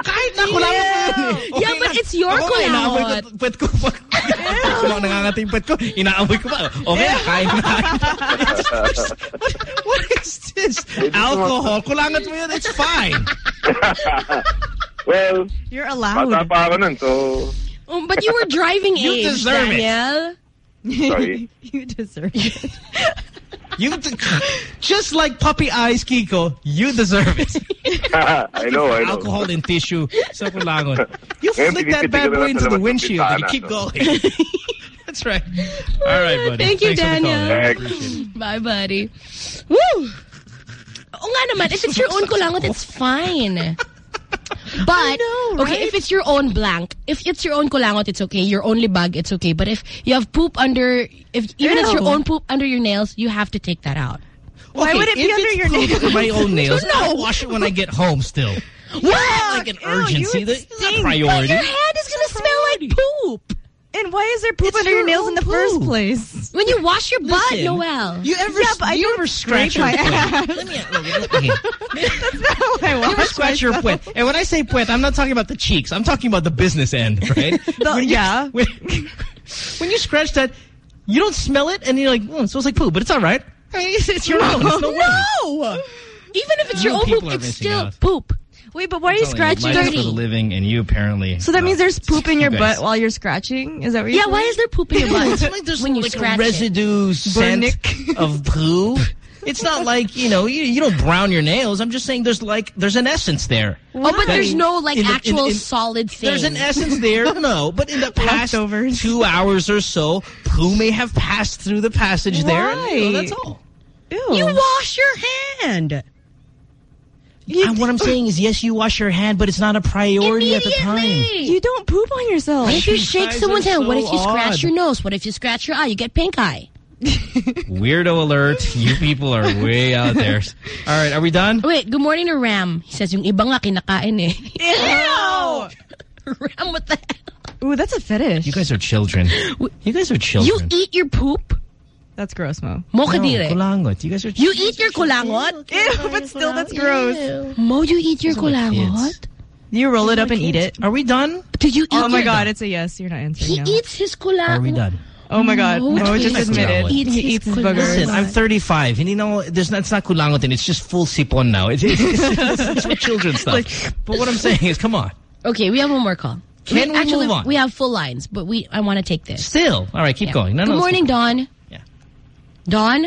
Kahit na kulangot mo yun eh. Yeah, but it's your Ako nga, inaamoy ko, kulangot. pwet ko, pag kumang nangangatay yung pwet ko, inaamoy ko pa. Okay, kain na kain. What is this? Alcohol. Kulangot mo yun, it's fine. Well, You're bata allowed. pa ako nun, so... Um, but you were driving You age, deserve it. Sorry. you deserve it. You just like puppy eyes, Kiko. You deserve it. I know, I know. Alcohol and tissue sa kulangot. You Ngayon, flick that bad boy into the windshield and you keep going. That's right. All right, buddy. Thank you, Thanks for the call, Daniel. man. Bye, buddy. Woo! Oo nga naman, if it's your own kulangot, it's fine. But, okay, if it's your own blank, if it's your own kulangot, it's okay. Your only bag, it's okay. But if you have poop under, if even if it's your own poop under your nails, you have to take that out. Why Okay, would it be under it's your poop nails? under my own nails, No. I'll wash it when I get home still. What? Like an Ew, urgency. you That's not stink. priority. Your hand is gonna smell like poop. And why is there poop It's under your your nails in the own first place? When you wash your butt, Listen, Noel. You ever, Yeah, but I you don't ever scratch your my puet? ass. Let me, okay. That's not how I You ever wash scratch your myself. puet? And when I say puet, I'm not talking about the cheeks. I'm talking about the business end, right? The- when you, yeah. When, when you scratch that, you don't smell it, and you're like, oh, it smells like poop, but it's all right. I mean, It's, it's your own. It's no. No! Even if it's your own poop, it's still out. poop. Wait, but why are you scratching? life is for the living, and you apparently. So that means there's poop in your You butt while you're scratching? Is that what you're Yeah, why is there poop in your butt It's like there's when you like scratch a residue scent Burnick. of poo. It's not like, you know, you, you don't brown your nails. I'm just saying there's like, there's an essence there. it? Oh, but there's no like In the- in- actual in- solid thing. There's an essence there. No, but in the past two hours or so, poo may have passed through the passage there. And, you know, that's all. Ew. You wash your hand. And what I'm saying is, yes, you wash your hand, but it's not a priority at the time. You don't poop on yourself. What if you shake someone's are hand? what if you scratch odd. your nose? What if you scratch your eye? You get pink eye. Weirdo alert. You people are way out there. All right, are we done? Wait, good morning to Ram. He says, yung iba nga kinakain eh. Ram, what the hell? Ooh, that's a fetish. You guys are children. You guys are children. You eat your poop? That's gross, Mo. Mo no, kadire. kulangot. You guys are You eat your kulangot? Ew, but still, that's gross. Mo, you eat your Those are kulangot? Do you roll it up and eat it? Are we done? Do you eat Oh my your- god, it's a yes. You're not answering He now. eats his kulangot. Are we done? Oh my god, Mo Mo just just admitted eats he eats his kulangot. boogers. Listen, I'm 35, and you know, there's not, it's not kulangotin, it's just full sipon now. It's, it's, it's, it's for children stuff. but what I'm saying is, come on. Okay, we have one more call. Can we actually, move on? We have full lines, but we I want to take this. Still. All right, keep Yeah. going. No, Good no, let's morning, keep- Dawn. Yeah. Dawn?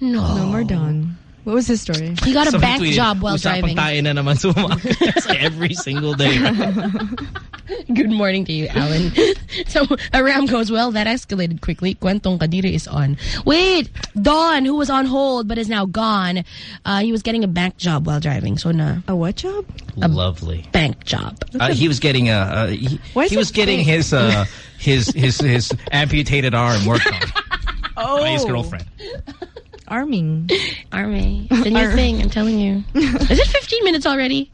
No. No more Dawn. What was his story? He got a Someone bank tweeted, job while "Usapang driving. tayo na naman sa umaga." every single day. Good morning to you, Alan. so Aram goes, well, that escalated quickly. Kwentong Kadiri is on. Wait, Dawn, who was on hold but is now gone, uh, he was getting a bank job while driving. So na. A what job? A Lovely. Bank job. Uh, he was getting a. Uh, he, Why is he was getting fake? his uh, his his his amputated arm worked on Oh, by his girlfriend. Arming. Arming. It's a new Ar- thing, I'm telling you. is it 15 minutes already?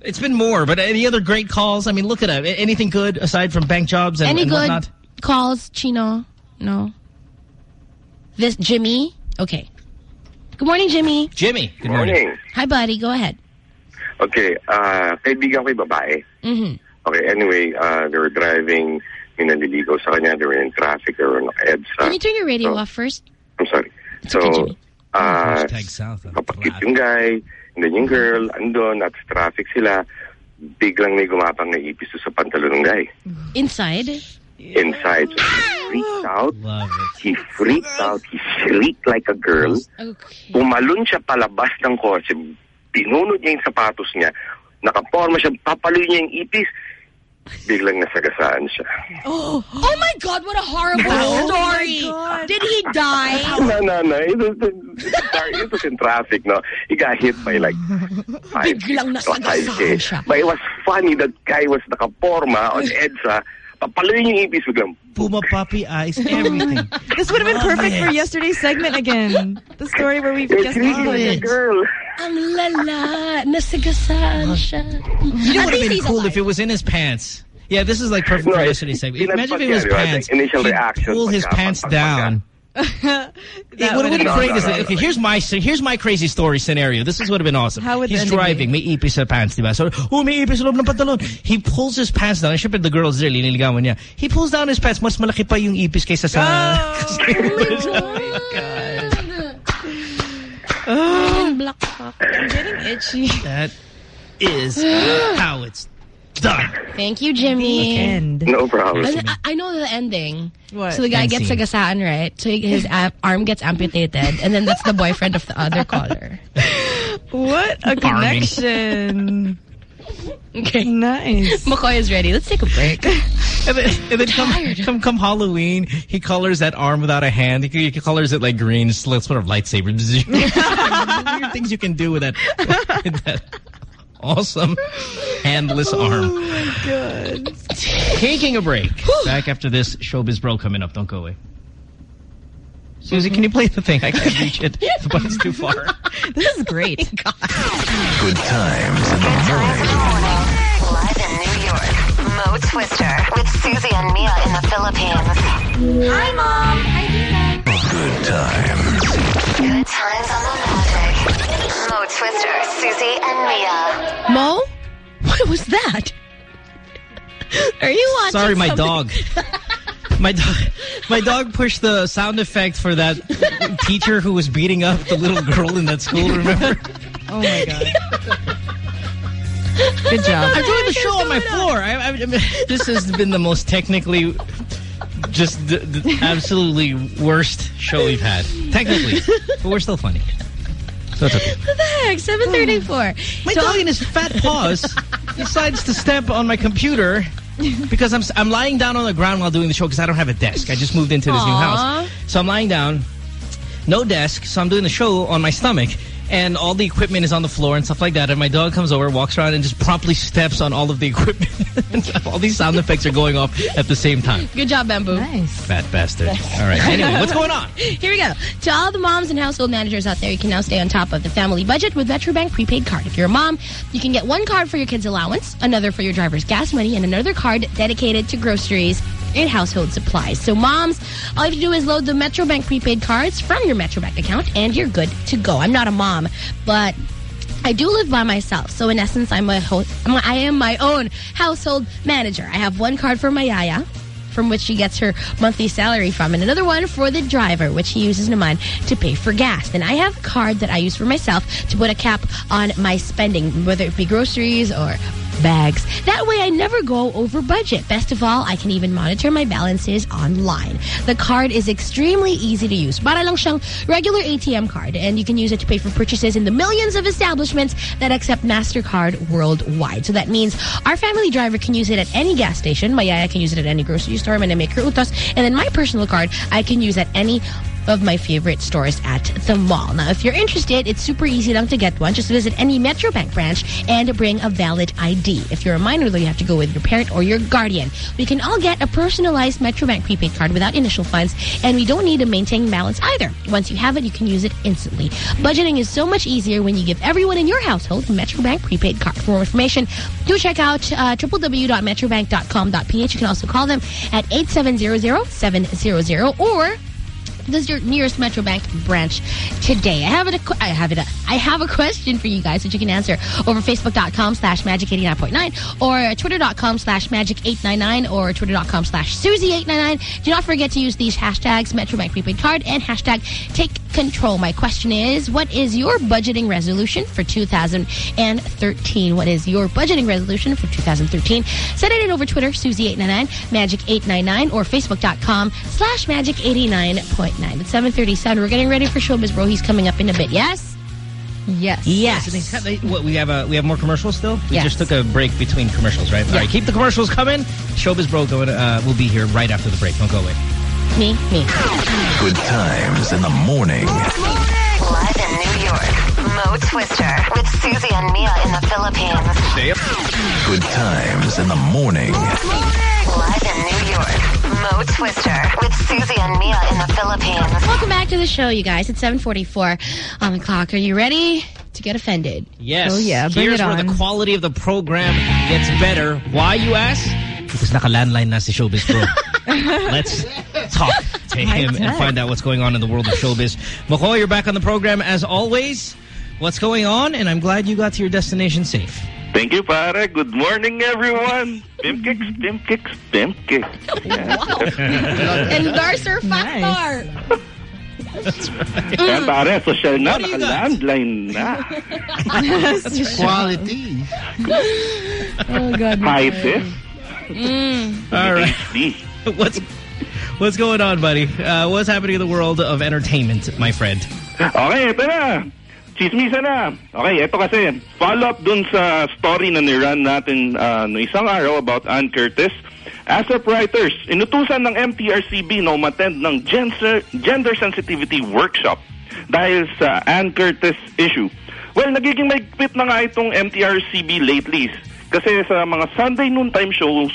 It's been more, but any other great calls? I mean, look at it. Anything good aside from bank jobs and, Any and good whatnot? calls, Chino? No. This Jimmy? Okay. Good morning, Jimmy. Jimmy, good morning. Hi, buddy. Go ahead. Okay, kaibigan ko yung babae. Mm-hmm. Okay, anyway, uh, they were driving, yung naliligaw sa kanya, they were in traffic, they were in EDSA. Can you turn your radio So- off first? I'm sorry. So, uh, papakit yung guy, and then yung girl, andon, at traffic sila, biglang may gumapang na ipis sa pantalon ng guy. Inside? Inside. So he freaked out. He freaked out. He shrieked like a girl. Umalun siya palabas ng kotse. Binunod niya yung sapatos niya. Nakaporma siya. Papaloy niya yung ipis. Biglang nasagasaan siya. Oh, oh my God! What a horrible Oh story! Did he die? No, no, no. It was, sorry, it was in traffic, no? He got hit by like five, Biglang or five siya. But it was funny that guy was nakaporma on EDSA. Papaloy niya yung ipis biglang. Puma puppy eyes, everything. This would have been Love perfect it. for yesterday's segment again. The story where we guessed creepy like a girl. Ang lala. Nasagasaan uh-huh. siya. You know At what would have been cool alive. if it was in his pants. Yeah, this is like perfect for yesterday's segment. Imagine if it was pants. Like, initial he'd reaction, pull his pagka- pants pagka- down. It would have been great. is no, that- no. okay, here's my here's my crazy story scenario. This is would have been awesome. How would He's driving, may ipis sa pants, diba? So, oh, may ipis sa loob ng pantalon. He pulls his pants down. Siyempre, the girl's there, liniligawan niya. He pulls down his pants. Mas malaki pa yung ipis kaysa sa... Oh, black oh I'm getting itchy. That is how it's done. Thank you, Jimmy. No problem. I, I know the ending. What? So the guy End gets scene. sagasaan, right? So his arm gets amputated, and then that's the boyfriend of the other caller. What a Farming. connection. Okay. Nice. McCoy is ready. Let's take a break. And then, and then come, come come Halloween, he colors that arm without a hand. He, he colors it like green, sort of lightsaber. Things you can do with that, with that awesome handless oh arm. Good. Taking a break. Back after this Showbiz Bro coming up. Don't go away. Susie, can you play the thing? I can't reach it. The button's too far. This is great. Good times in the morning. Live in New York, Mo Twister with Susie and Mia in the Philippines. Hi, Mom. Hi, Good times. Good times on the magic. Mo Twister, Susie and Mia. Mo, what was that? Are you watching? Sorry, my something? dog. My dog, my dog pushed the sound effect for that teacher who was beating up the little girl in that school. Remember? Oh my god. Good job. I'm doing the show on my floor. I, I, I mean, this has been the most technically, just the, the absolutely worst show we've had. Technically, but we're still funny. So it's okay. What the heck? 734. My So- dog in his fat paws decides to step on my computer because I'm I'm lying down on the ground while doing the show because I don't have a desk. I just moved into this new house, so I'm lying down, no desk. So I'm doing the show on my stomach. And all the equipment is on the floor and stuff like that. And my dog comes over, walks around, and just promptly steps on all of the equipment. All these sound effects are going off at the same time. Good job, Bamboo. Nice. Fat bastard. All right. Anyway, what's going on? Here we go. To all the moms and household managers out there, you can now stay on top of the family budget with Metrobank prepaid card. If you're a mom, you can get one card for your kids' allowance, another for your driver's gas money, and another card dedicated to groceries and household supplies. So moms, all you have to do is load the Metrobank prepaid cards from your Metrobank account and you're good to go. I'm not a mom, but I do live by myself, so in essence, I'm a ho- I'm a- I am my own household manager. I have one card for my yaya, from which she gets her monthly salary from, and another one for the driver, which he uses in naman to pay for gas. Then I have a card that I use for myself to put a cap on my spending, whether it be groceries or bags. That way I never go over budget. Best of all, I can even monitor my balances online. The card is extremely easy to use. Para lang siyang regular ATM card and you can use it to pay for purchases in the millions of establishments that accept MasterCard worldwide. So that means our family driver can use it at any gas station. My yaya can use it at any grocery store when I make utos. And then my personal card, I can use at any of my favorite stores at the mall. Now, if you're interested, it's super easy lang to get one. Just visit any Metrobank branch and bring a valid ID. If you're a minor, though, you have to go with your parent or your guardian. We can all get a personalized Metrobank prepaid card without initial funds, and we don't need to maintain balance either. Once you have it, you can use it instantly. Budgeting is so much easier when you give everyone in your household a Metrobank prepaid card. For more information, do check out uh, www.metrobank.com.ph. You can also call them at 8700-700 or visit your nearest Metrobank branch today. I have it. A, I have it. A, I have a question for you guys that you can answer over Facebook.com slash Magic 89.9 or Twitter.com slash Magic 899 or Twitter.com slash Susie 899. Do not forget to use these hashtags Metrobank prepaid card and hashtag Take Control. My question is, what is your budgeting resolution for 2013? What is your budgeting resolution for 2013? Send it in over Twitter, Susie 899, Magic 899, or Facebook.com slash Magic 89.9. It's 737. We're getting ready for Showbiz Bro. He's coming up in a bit. Yes? Yes. Yes. What, we have a we have more commercials still. We Yes. just took a break between commercials, right? All right, keep the commercials coming. Showbiz Bro going. Uh, will be here right after the break. Don't go away. Me, me. Good times in the morning. Live in New York, Mo Twister with Susie and Mia in the Philippines. Stay up. Good times in the morning. Live in New York, Mo Twister with Susie and Mia in the Philippines. Welcome back to the show, you guys. It's 744 on the clock. Are you ready to get offended? Yes. Oh, yeah. Bring Here's it where on. the quality of the program gets better. Why, you ask? Because naka-landline na si Showbiz Bro. Let's talk to him and find out what's going on in the world of showbiz. McCoy, you're back on the program as always. What's going on? And I'm glad you got to your destination safe. Thank you, pare. Good morning, everyone. Pimp kicks, pimp kicks, pimp kicks. Endorser factor. Yan, pare. Social na. Naka-landline na. Quality. Oh, God. Hi, sis. Mm. All right. what's what's going on, buddy? Uh, what's happening in the world of entertainment, my friend? Okay, ito na. Chismisa na. Okay, ito kasi. Follow-up dun sa story na nirun natin uh, no isang araw about Ann Curtis. ASAP writers, inutusan ng MTRCB na umattend ng gender, gender sensitivity workshop dahil sa Ann Curtis issue. Well, nagiging maigpit na nga itong MTRCB lately. Kasi sa mga Sunday noontime shows,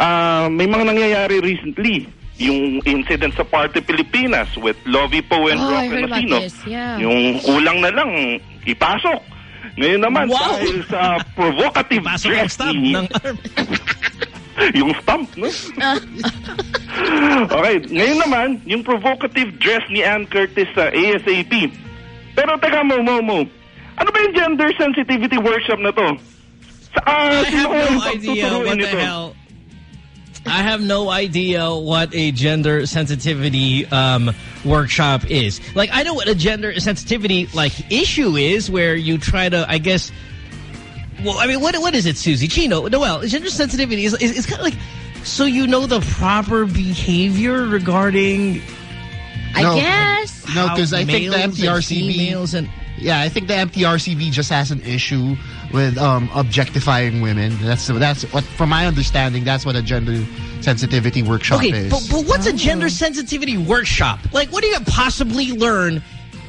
ah, may mga nangyayari recently. Yung incident sa Party Pilipinas with Lovie Poe and Oh, I Rock this. Yeah. Yung kulang na lang, ipasok. Ngayon naman, Wow! dahil sa provocative Ipasok ang dress stump ni- ng yung stump, no? okay, ngayon naman, yung provocative dress ni Ann Curtis sa ASAP. Pero teka mo, mo, mo. Ano ba yung gender sensitivity workshop na to? Sa, I ah, sino have no idea what the nito? hell. I have no idea what a gender sensitivity um, workshop is. Like, I know what a gender sensitivity like issue is, where you try to, I guess. Well, I mean, what what is it, Susie? Chino, Noel, gender sensitivity is is, is kind of like so you know the proper behavior regarding. I No. guess. No, because I think the males and MTRCB... and yeah, I think the MTRCB just has an issue with um, objectifying women. That's that's what, from my understanding, that's what a gender sensitivity workshop Okay, is. but, but what's a gender sensitivity workshop? Like, what do you possibly learn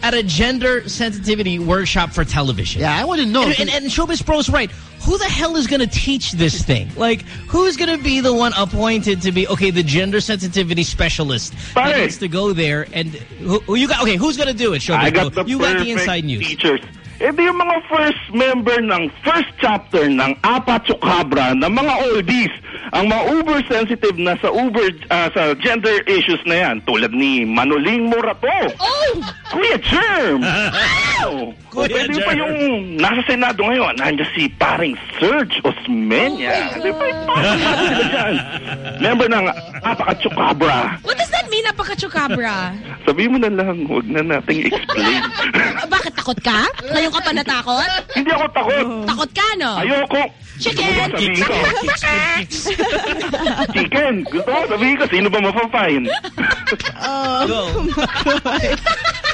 at a gender sensitivity workshop for television? Yeah, I wouldn't know. And, and, and Showbiz Bro's right. Who the hell is going to teach this thing? Like, who's going to be the one appointed to be, okay, the gender sensitivity specialist that Pare. needs to go there and who, who you got? Okay, who's going to do it, Showbiz I got Pro? the You got the inside news. teachers. Eh di yung mga first member ng first chapter ng Apa Chukabra ng mga oldies. Ang mga uber-sensitive na sa uber ah, sa gender issues na yan. Tulad ni Manoling Morato. Oh! Kuya Germ! wow! Kuya Pwede pa Germ. yung nasa Senado ngayon. Nandiyan si paring Serge Osmeña. Di ba? Sila dyan. Member ng Apa Chukabra. What does that mean, napaka-chukabra? Sabi mo na lang, huwag na nating explain. Bakit takot ka? Ngayon ka pa natakot? Hindi ako takot. Takot ka, no? Ayoko. Chicken! Sabihin ko. Chicken. Gusto ko sabihin ko, sino ba mapapine? Go.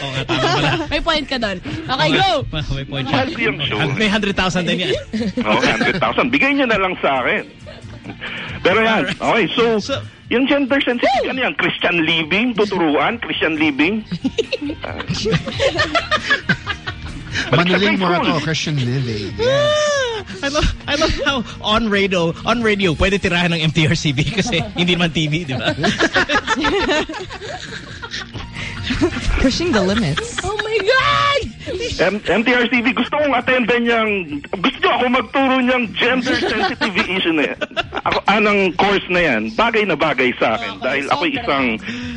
Oo nga, tama pala. May point ka doon. Okay, go! May point siya. Healthy ang show. May 100,000 din yan. Oh, 100,000. Bigay niyo na lang sa akin. Pero yan, okay, so, Yung gender sensitive, ano yan? Christian living? Tuturuan? Christian living? Madaling mo to, Christian living. Ah, I love I love how on radio on radio pwede tirahan ng MTRCB kasi hindi naman TV, di ba? Pushing the limits. Oh my God! M MTRCB, gusto kong attendan niyang, gusto niyo ako magturo niyang gender sensitive issue na yan. Ako, anong course na yan, bagay na bagay sa akin oh, dahil ako isang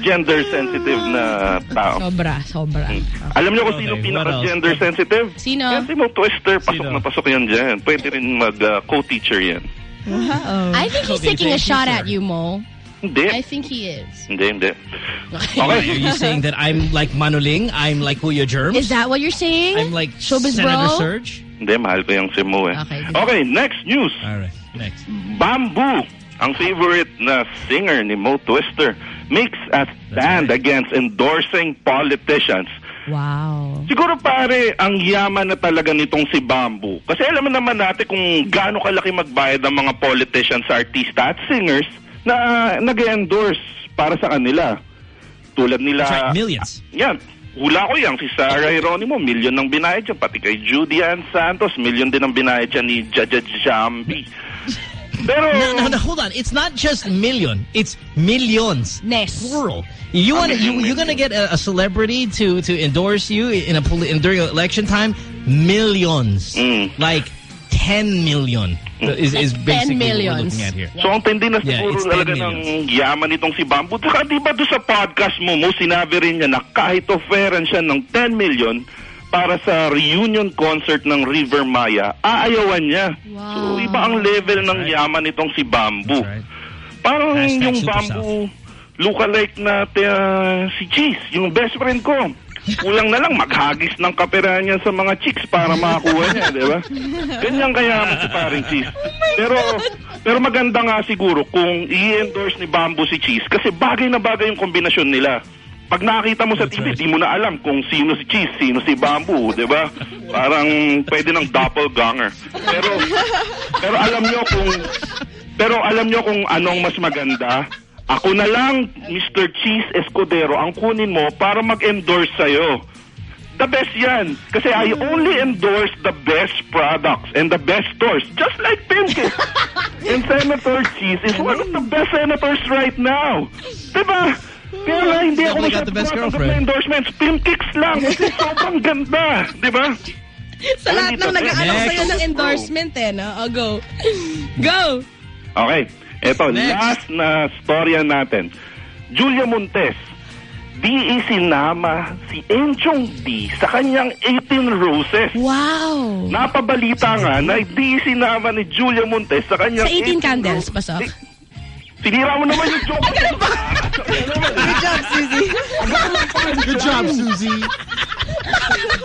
gender sensitive na tao. Sobra, sobra. Hmm. Alam niyo kung sino Okay, pinaka-gender sensitive? Sino? Yan si Mo Twister, pasok na pasok yan dyan. Pwede rin mag-co-teacher uh, yan. Wow. I think he's taking a shot at you, Mo. Hindi. I think he is. Hindi, hindi. Are you saying that I'm like Manoling? I'm like Kuya Germs? Is that what you're saying? I'm like Showbiz Senator bro? Serge? Hindi, mahal ko yung si Mo eh. Okay, Okay, next news. Alright, next. Bamboo, ang favorite na singer ni Mo Twister, makes a stand against endorsing politicians. Wow. Siguro pare, ang yaman na talaga nitong si Bamboo. Kasi alam naman natin kung gaano kalaki magbayad ang mga politicians, artista at singers na nag-endorse para sa kanila. Tulad nila... That's right, millions. Yan. Hula ko yan, si Sarah Geronimo, million ng binayad siya. Pati kay Judy Ann Santos, million din ang binayad siya ni Jaja Jambi. Pero... No, no, no, hold on. It's not just million. It's millions. Ness. Plural. You want you, you're going to get a, a celebrity to, to endorse you in a during election time? Millions. Mm. Like 10 million is, is basically what we're millions. looking at here. So ang tindi na Yeah, siguro 10 talaga ng yaman nitong si Bamboo. Saka di ba doon sa podcast mo, mo sinabi rin niya na kahit offeran siya ng 10 million para sa reunion concert ng River Maya, aayawan niya. So iba ang level ng yaman nitong si Bamboo. Parang Hashtag yung Bamboo lookalike na uh, si Cheese, yung best friend ko. Kulang na lang maghagis ng kapera niya sa mga chicks para makakuha niya, di ba? Ganyan kaya si paring Cheese. Pero pero maganda nga siguro kung i-endorse ni Bamboo si Cheese kasi bagay na bagay yung kombinasyon nila. Pag nakita mo sa TV, di mo na alam kung sino si Cheese, sino si Bamboo, di ba? Parang pwede ng doppelganger. Pero pero alam nyo kung pero alam nyo kung anong mas maganda? Ako na lang, Mr. Cheese Escudero, ang kunin mo para mag-endorse sa'yo. The best yan. Kasi I only endorse the best products and the best stores. Just like Pinkett. and Senator Cheese is one of the best senators right now. Diba? Kaya nga hindi ako Definitely got the best masyadong girlfriend. na endorsements. Pinkicks lang. Kasi sobrang ganda. Diba? Sa lahat ng nag-aalok sa'yo ng endorsement eh, no? Oh, go. Go! Okay. Ito, last na storya natin. Julia Montes. Di isinama si Enchong D sa kanyang 18 Roses. Wow! Napabalita nga na di isinama ni Julia Montes sa kanyang Sa 18 candles, pasok. Sinira mo naman yung joke. Good job, Susie. Good job, Susie.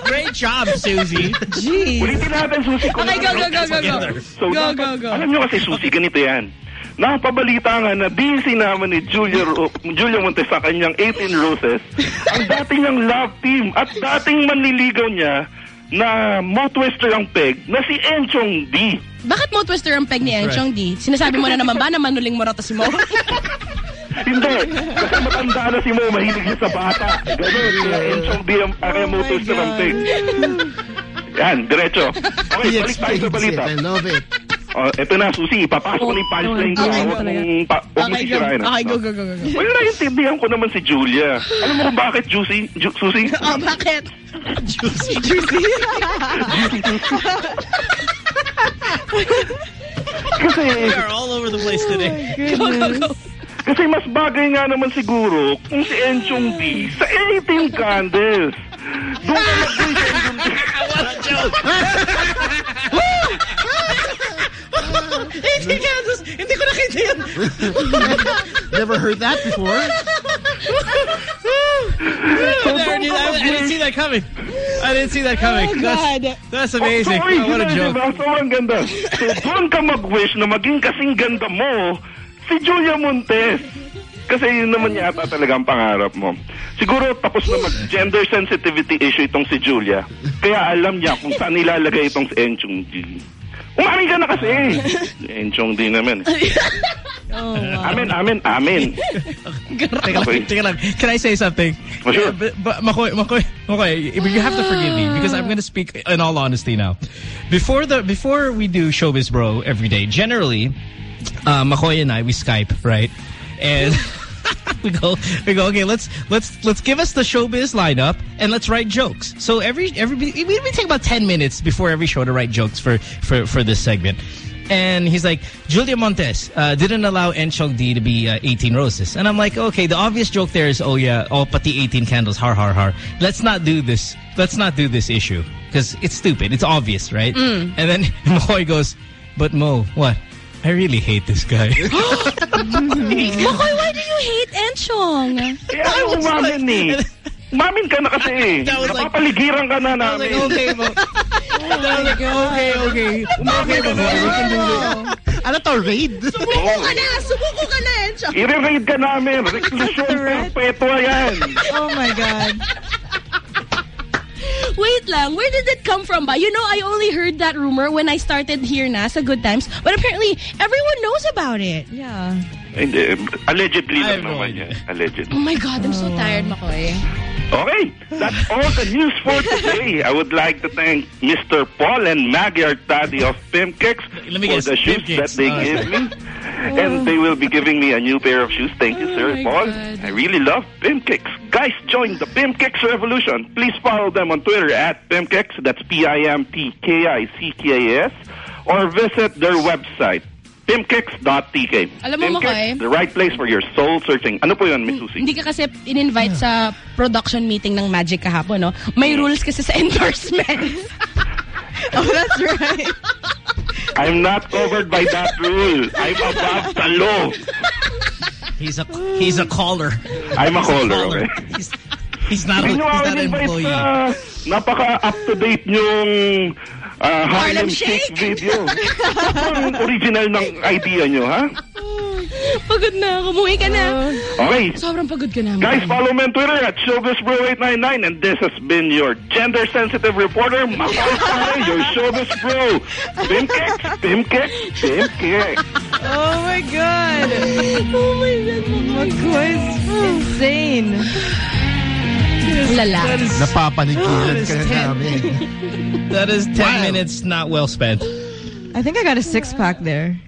Great job, Susie. Jeez. Ulitin natin, Susi. kung Okay, go, ano- go, go, go, go. So, Go, go, go. Alam nyo kasi, Susi, ganito yan. Napabalita nga na di sinama ni Julia, Ro- Julia Montes sa kanyang 18 Roses ang dating niyang love team at dating manliligaw niya na Mo Twister ang peg na si Enchong D. Bakit mo twister ang peg ni Enchong D? Sinasabi mo na naman ba na manuling mo raw to si Mo? Hindi. Kasi matanda na si Mo, mahilig siya sa bata. Ganun, kaya Enchong D ang kaya Mo Twister ang peg. Yan, diretso. Okay, He balik tayo sa balita. it. I love it. Oh, eto na, Susi. Ipapasok ko na yung punchline ko. Okay, Huwag mong pa- huwag mo Okay, go. sisirain. ah. Okay, go, go, go, go. go. Well, naiintindihan ko naman si Julia. Alam mo kung bakit, Juicy? Ju- Susi? Oh, bakit? Juicy. Juicy. Kasi, We are all over the place today. Go, go, go. kasi mas bagay nga naman siguro kung si Enchong D sa 18 candles. Doon ka Enchong D. What a joke. Hindi ka hindi ko nakita yun. Never heard that before. There, dude, I, I didn't see that coming. I didn't see that coming. Oh, That's, God. that's amazing. Oh, sorry, Oh, what a joke. diba? Sobrang ganda. So, doon ka mag-wish na maging kasing ganda mo si Julia Montes. Kasi yun naman yata talaga ang pangarap mo. Siguro tapos na mag-gender sensitivity issue itong si Julia. Kaya alam niya kung saan nilalagay itong si Enchong G. Umamin ka na kasi. Enchong din naman. Oh, Amen, amen, amen. Teka lang, teka lang. Can I say something? Oh, sure. But, but Makoy, Makoy, Makoy, you have to forgive me because I'm going to speak in all honesty now. Before the before we do Showbiz Bro every day, generally, uh, Makoy and I we Skype, right? And we go we go okay let's let's let's give us the showbiz lineup and let's write jokes. So every every we, we take about 10 minutes before every show to write jokes for for for this segment. And he's like Julia Montes uh, didn't allow Enchong Dee to be uh, 18 roses. And I'm like okay the obvious joke there is oh yeah oh but the 18 candles har har har. Let's not do this let's not do this issue because it's stupid it's obvious right? Mm. and then Moy goes but Mo what I really hate this guy Makoy, why do you hate Enchong? Eh, ayaw umamin eh. Umamin ka na kasi eh. Napapaligiran ka na namin. okay, Mo. okay, okay. Okay, Makoy, we can do this. Ano to, raid? Sumuko ka na! Sumuko ka na, Enchong! I-raid ka namin. Reklusyon perpetua yan. Oh my God. Wait lang, where did it come from ba? You know, I only heard that rumor when I started here na sa Good Times, but apparently everyone knows about it. Yeah. Hindi, allegedly lang naman yan. Allegedly. Oh my God, I'm so tired, Makoy. Okay, that's all the news for today. I would like to thank Mr. Paul and Maggie Artadi of Pimkicks for guess, the shoes that they Oh, sorry. me. And they will be giving me a new pair of shoes. Thank you, oh, sir, my Paul. God. I really love Pimkicks. Guys, join the Pimkicks revolution. Please follow them on Twitter at Pimkicks. That's P-I-M-P-K-I-C-K-A-S. Or visit their website, pimkicks.tk. Alam mo, Pimkicks, Makoy? the right place for your soul searching. Ano po yun, Miss Susie? Hindi ka kasi in-invite sa production meeting ng Magic kahapon, no? May rules kasi sa endorsement. oh, that's right. I'm not covered by that rule. I'm above the law. He's a he's a caller. I'm a He's caller, okay? He's, he's not a, he's not an employee. sa napaka-up-to-date yung uh, Harlem Harlem Shake Shake. video. Ang original ng idea nyo, ha? pagod na ako. Muwi ka na. Okay. Sobrang pagod ka na. Guys, follow me on Twitter at ShowbizBro899 and this has been your gender-sensitive reporter, Makoy Pare, your Showbiz Bro. Pim kicks, pim kicks, pim. Oh my God. Oh my God. Makoy's insane. Lala. That is, Napapanigilan that is ka na 10 namin. That is 10 minutes not well spent. I think I got a six pack there.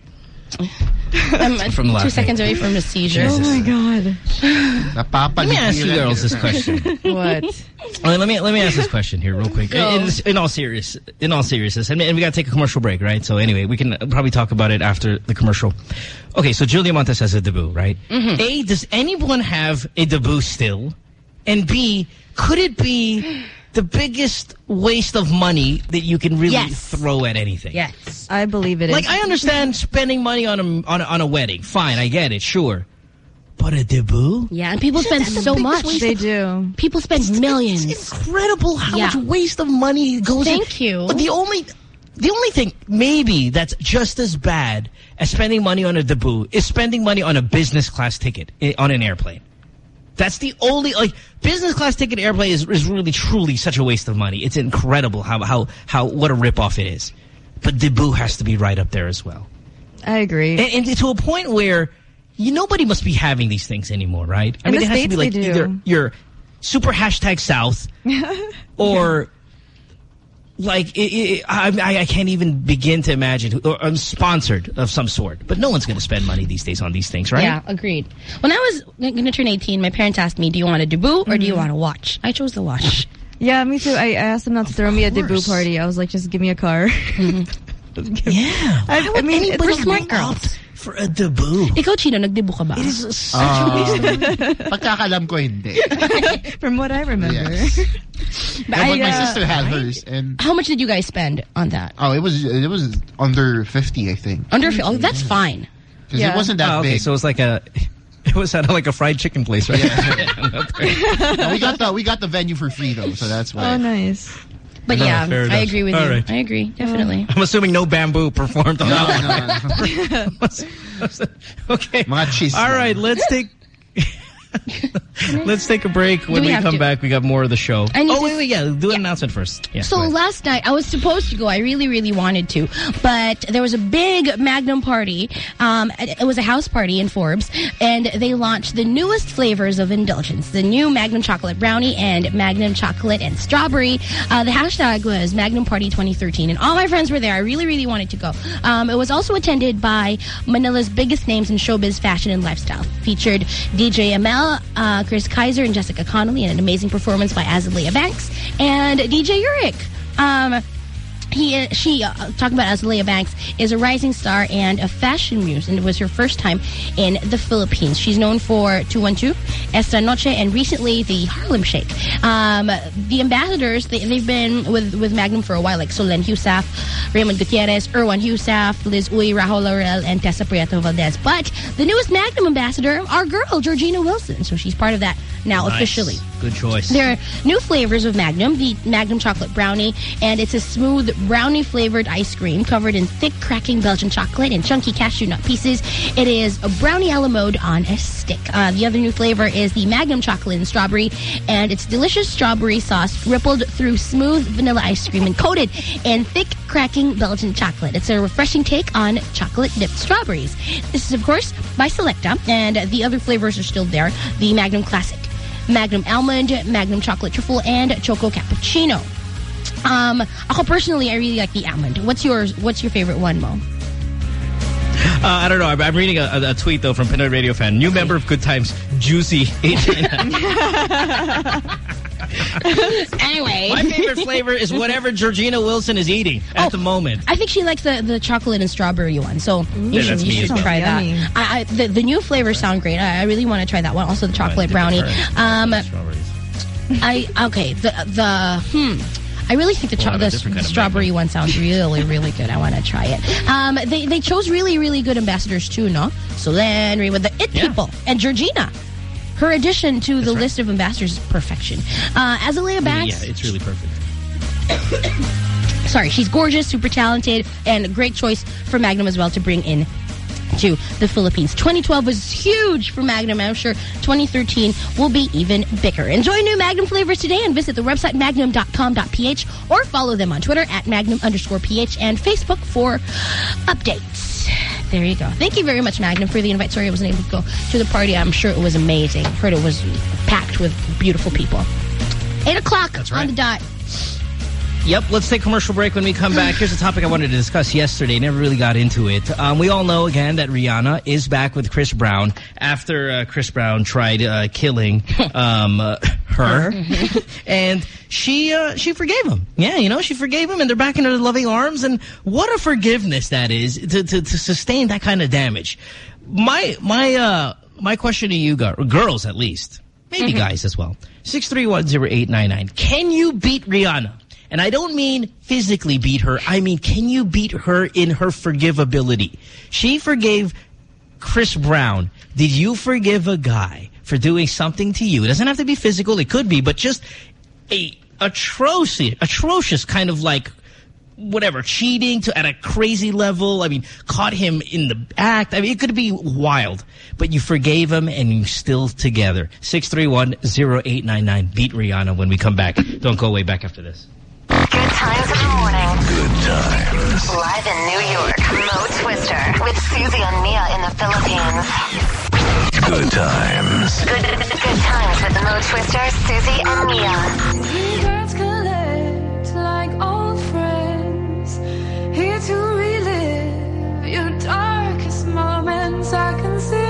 I'm From two laughing. seconds away from a seizure. Oh my God. Let me ask you girls this question. what? Well, let me let me ask this question here real quick. Go. In, in all serious, in all seriousness, and, and we got to take a commercial break, right? So anyway, we can probably talk about it after the commercial. Okay, so Julia Montes has a debut, right? Mm-hmm. A, does anyone have a debut still? And B, could it be the biggest waste of money that you can really Yes. throw at anything? Yes. I believe it is. Like I understand spending money on a on a, on a wedding, fine, I get it, sure. But a debut? Yeah, and people spend so much. They do. People spend millions. It's incredible how Yeah. much waste of money goes in. Thank you. But the only the only thing maybe that's just as bad as spending money on a debut is spending money on a business class ticket eh, on an airplane. That's the only like business class ticket airplane is, is really truly such a waste of money. It's incredible how how how what a ripoff it is. But debut has to be right up there as well. I agree. And, and to a point where you nobody must be having these things anymore, right? I In mean, it has to be like either you're super hashtag South or like it, it, I, I can't even begin to imagine. Who, or, I'm sponsored of some sort, but no one's going to spend money these days on these things, right? Yeah, agreed. When I was going to turn 18, my parents asked me, do you want a debut or Mm-hmm. do you want to watch? I chose the watch. Yeah, me too. I, I asked them not to throw me a debut party. I was like, just give me a car. Yeah. I, I mean, it's Anybody for smart would girls. Opt for a debut. Ikaw, Chino, nagdebut ka ba? It is such Ah. a waste Pagkakalam ko hindi. From what I remember. Yes. But Yeah, but my uh, sister had hers, and How much did you guys spend on that? oh, it was it was under fifty, I think, Under, oh, that's fine. because Yeah. it wasn't that Oh, okay, big. so it's like a it was at like a fried chicken place, right? No, we got the we got the venue for free though, so that's why. Oh, nice. But No, yeah, fair I enough. agree with All you. right. I agree, definitely. I'm assuming no bamboo performed on No, that one. no, no. okay. Mga cheese All lang. right, let's take Let's take a break. When we we, come to? back, we got more of the show. Oh, wait, wait, yeah. Do an announcement first. Yeah, So last night I was supposed to go. I really, really wanted to, but there was a big Magnum party. Um, it it was a house party in Forbes, and they launched the newest flavors of indulgence: the new Magnum chocolate brownie and Magnum chocolate and strawberry. Uh, the hashtag was Magnum Party 2013, and all my friends were there. I really, really wanted to go. Um, it was also attended by Manila's biggest names in showbiz, fashion, and lifestyle. Featured DJ ML, uh, Chris Kaiser, and Jessica Connolly, and an amazing performance by Azealia Banks and DJ Uric. Um, he, she, uh, talking about Azealia Banks, is a rising star and a fashion muse, and it was her first time in the Philippines. She's known for 212, Esta Noche, and recently the Harlem Shake. Um, the ambassadors, they, they've been with, with Magnum for a while, like Solenn Heussaff, Raymond Gutierrez, Erwan Heussaff, Liz Uy, Rajo Laurel, and Tessa Prieto Valdez. But the newest Magnum ambassador, our girl, Georgina Wilson. So she's part of that now Nice. officially. Good choice. There are new flavors of Magnum, the Magnum Chocolate Brownie, and it's a smooth brownie flavored ice cream covered in thick cracking Belgian chocolate and chunky cashew nut pieces. It is a brownie a la mode on a stick. Uh, the other new flavor is the Magnum Chocolate and Strawberry, and it's delicious strawberry sauce rippled through smooth vanilla ice cream and coated in thick cracking Belgian chocolate. It's a refreshing take on chocolate dipped strawberries. This is, of course, by Selecta, and the other flavors are still there. The Magnum Classic. Magnum Almond, Magnum Chocolate Truffle, and Choco Cappuccino. Um, ako personally, I really like the almond. What's yours? What's your favorite one, Mo? Uh, I don't know. I'm, I'm reading a, a, a tweet, though, from Pinoy Radio fan. New member of Good Times, Juicy. anyway. My favorite flavor is whatever Georgina Wilson is eating at the moment. I think she likes the, the chocolate and strawberry one, so you Yeah, should, you should as well. try that. I, I, the, the new flavors sound great. I, I really want to try that one. Also, the chocolate brownie. Um, I okay. The the hmm. I really think the, the, the kind strawberry one sounds really, really good. I want to try it. Um, they they chose really, really good ambassadors too, no? Solenn, with the It People, and Georgina. Her addition to the list of ambassadors is perfection. Uh, Azealia Banks, Yeah, it's really perfect. sorry, she's gorgeous, super talented, and a great choice for Magnum as well to bring in to the Philippines. 2012 was huge for Magnum. I'm sure 2013 will be even bigger. Enjoy new Magnum flavors today and visit the website magnum.com.ph or follow them on Twitter at magnum underscore ph and Facebook for updates. There you go. Thank you very much, Magnum, for the invite. Sorry I wasn't able to go to the party. I'm sure it was amazing. Heard it was packed with beautiful people. 8 o'clock on the dot. Yep, let's take commercial break when we come back. Here's a topic I wanted to discuss yesterday. Never really got into it. Um, we all know, again, that Rihanna is back with Chris Brown after uh, Chris Brown tried uh, killing um, uh, her. and she uh, she forgave him. Yeah, you know, she forgave him, and they're back in her loving arms. And what a forgiveness that is to, to, to sustain that kind of damage. My, my, uh, my question to you, girl- girls at least, maybe Mhm. guys as well, 6310899, can you beat Rihanna? And I don't mean physically beat her. I mean, can you beat her in her forgivability? She forgave Chris Brown. Did you forgive a guy for doing something to you? It doesn't have to be physical. It could be, but just a atrocious, atrocious kind of like whatever, cheating to at a crazy level. I mean, caught him in the act. I mean, it could be wild, but you forgave him and you're still together. 631-0899. Beat Rihanna when we come back. Don't go away back after this. Good times in the morning. Good times. Live in New York, Mo Twister with Susie and Mia in the Philippines. Good times. Good, good times with Mo Twister, Susie and Mia. Birds collect like old friends, here to relive your darkest moments. I can see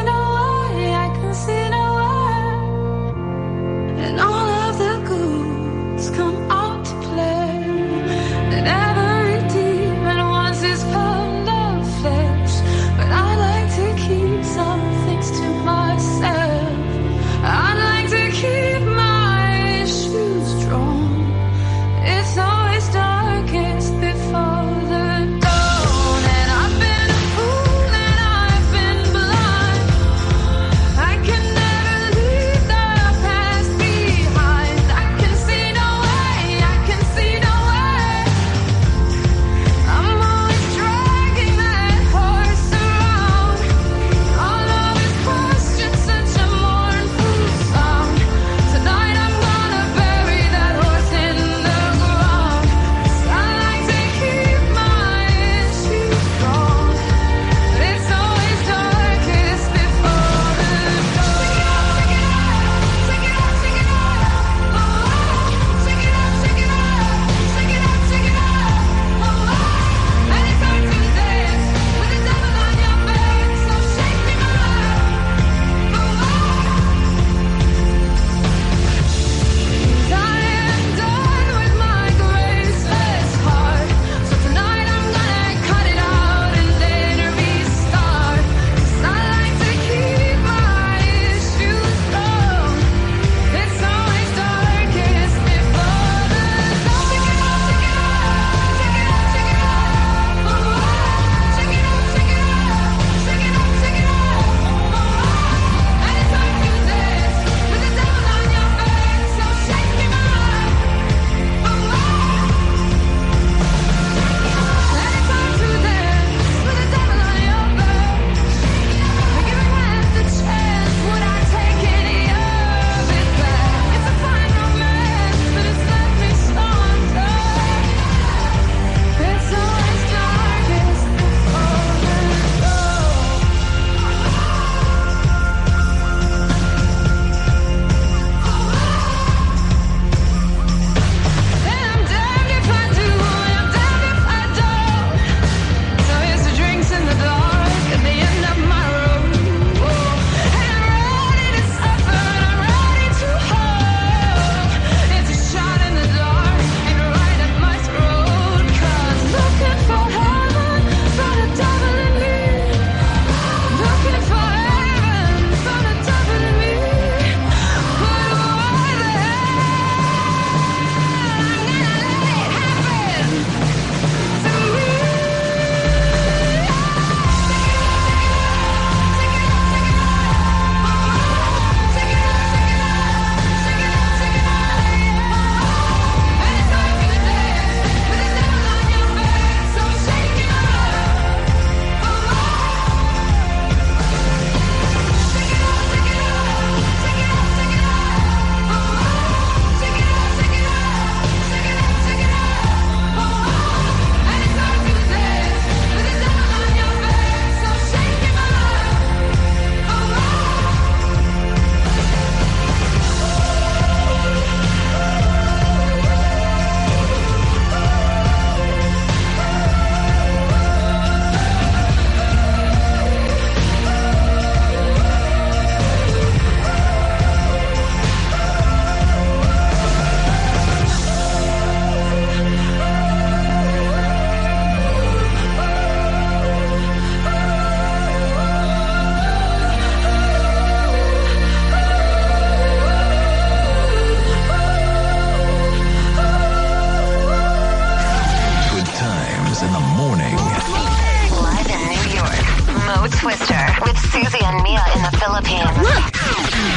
Susie in the Philippines.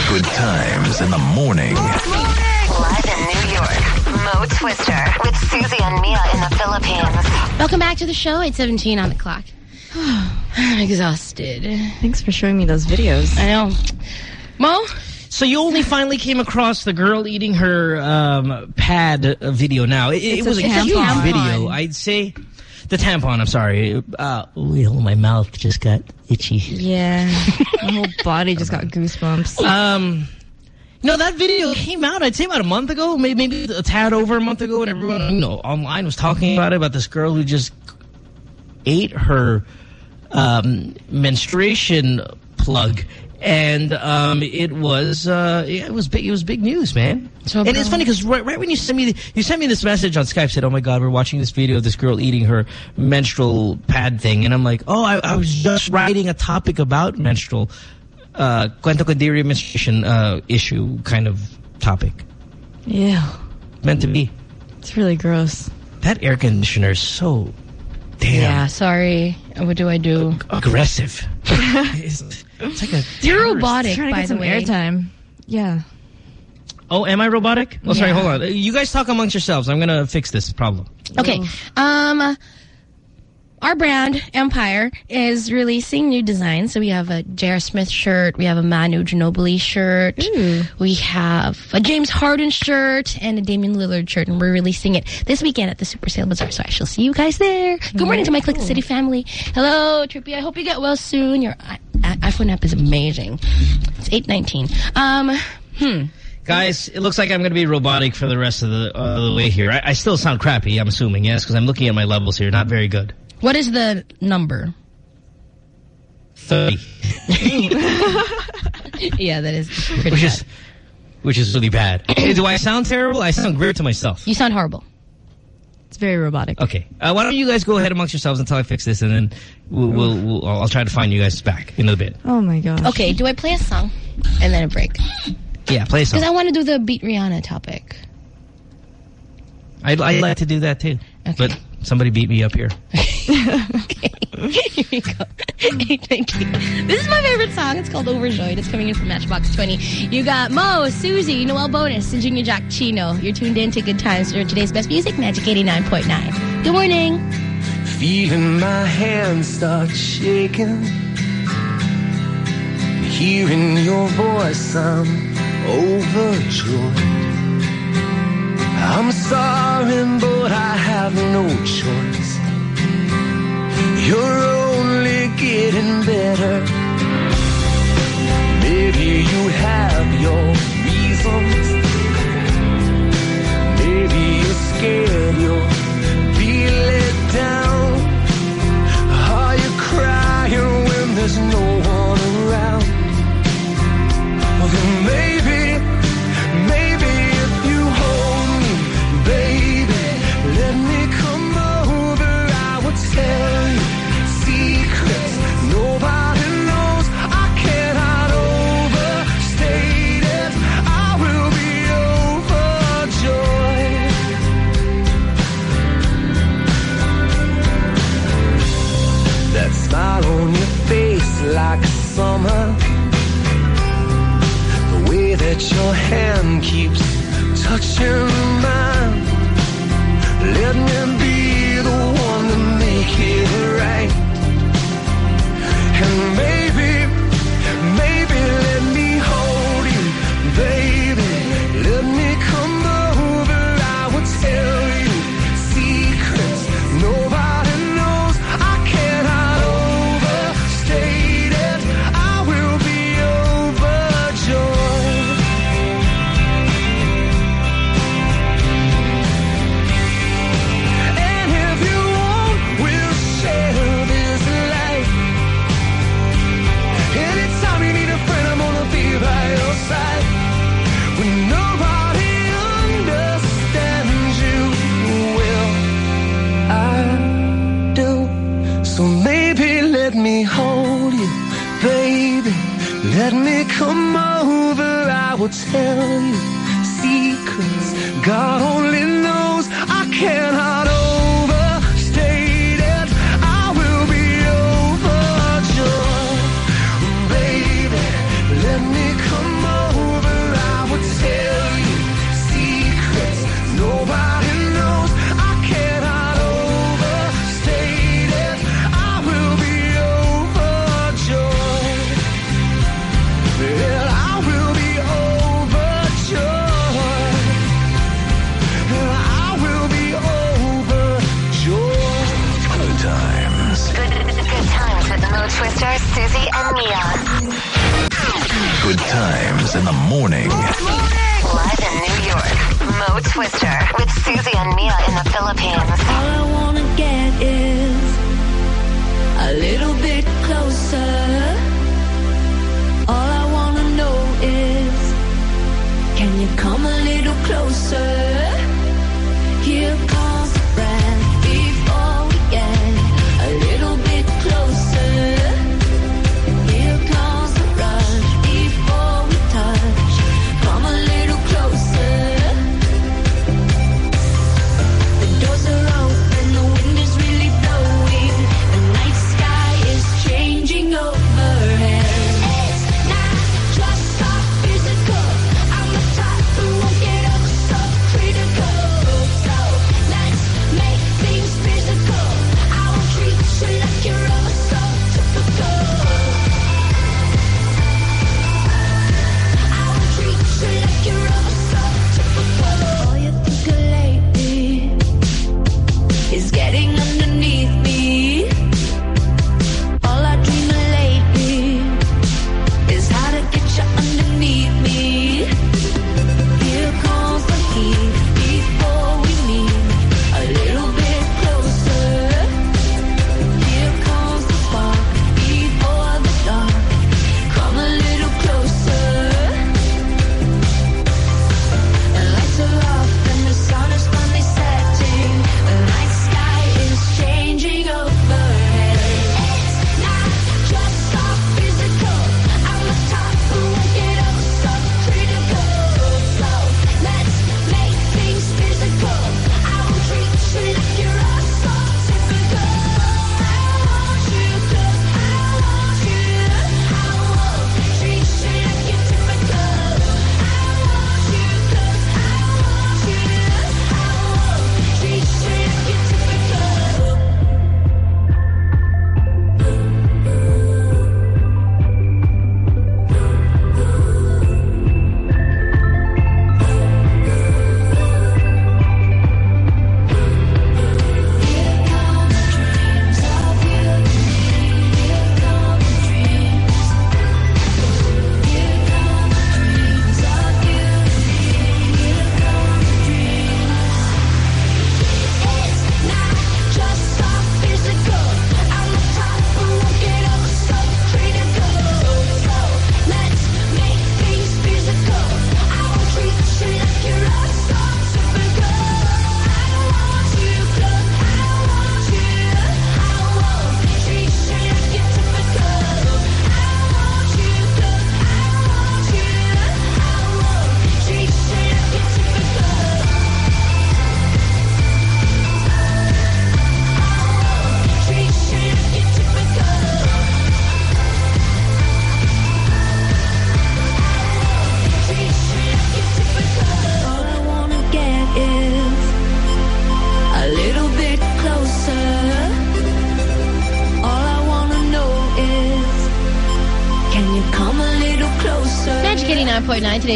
Good times in the morning. Live in New York, Mo Twister with Susie and Mia in the Philippines. Welcome back to the show. 8.17 on the clock. I'm exhausted. Thanks for showing me those videos. I know. Mo? So you only finally came across the girl eating her um, pad uh, video now. It, it It's a was a tampon. huge video. I'd say the tampon. I'm sorry. Uh, well, my mouth just got itchy. Yeah. My whole body just got goosebumps. Um, no, that video came out, I'd say about a month ago, maybe, maybe a tad over a month ago, and everyone, you know, online was talking about it, about this girl who just ate her um, menstruation plug. And um, it was uh, it was big it was big news, man. So and it's funny because right, right when you sent me the, you sent me this message on Skype said, "Oh my God, we're watching this video of this girl eating her menstrual pad thing," and I'm like, "Oh, I, I was just writing a topic about menstrual uh, cuento condiri menstruation uh, issue kind of topic Yeah. meant to be." It's really gross. That air conditioner is so damn Yeah, sorry. What do I do? aggressive. it's, it's like a You're terrorist. robotic, Trying to by get the way. airtime. Yeah. Oh, am I robotic? Oh, sorry, hold on. You guys talk amongst yourselves. I'm going to fix this problem. Okay. Um, our brand, Empire, is releasing new designs. So we have a J.R. Smith shirt. We have a Manu Ginobili shirt. We have a James Harden shirt and a Damian Lillard shirt. And we're releasing it this weekend at the Super Sale Bazaar. So I shall see you guys there. Good morning to my Click the City family. Hello, Trippy. I hope you get well soon. Your I- I- iPhone app is amazing. It's 819. Um, hmm. Guys, it looks like I'm going to be robotic for the rest of the, uh, the way here. I, I still sound crappy, I'm assuming, yes, because I'm looking at my levels here. Not very good. What is the number? 30, yeah, that is pretty which bad. is, which is really bad. Do I sound terrible? I sound great to myself. You sound horrible. It's very robotic. Okay. Uh, why don't you guys go ahead amongst yourselves until I fix this, and then we'll, we'll, we'll I'll I'll try to find you guys back in a bit. Oh my gosh. Okay, do I play a song and then a break? Yeah, play a song. Because I want to do the Beat Rihanna topic. I'd, I'd like to do that too. Okay. But somebody beat me up here. okay, here go. 819. This is my favorite song. It's called Overjoyed. It's coming in from Matchbox 20. You got Mo, Susie, Noel Bonus, and Junior Jack Chino. You're tuned in to Good Times for today's best music, Magic 89.9. Good morning. Feeling my hands start shaking. Hearing your voice, I'm overjoyed. I'm sorry, but I have no choice. You're only getting better. Maybe you have your reasons. Maybe you're scared you'll be let down. Are you crying when there's no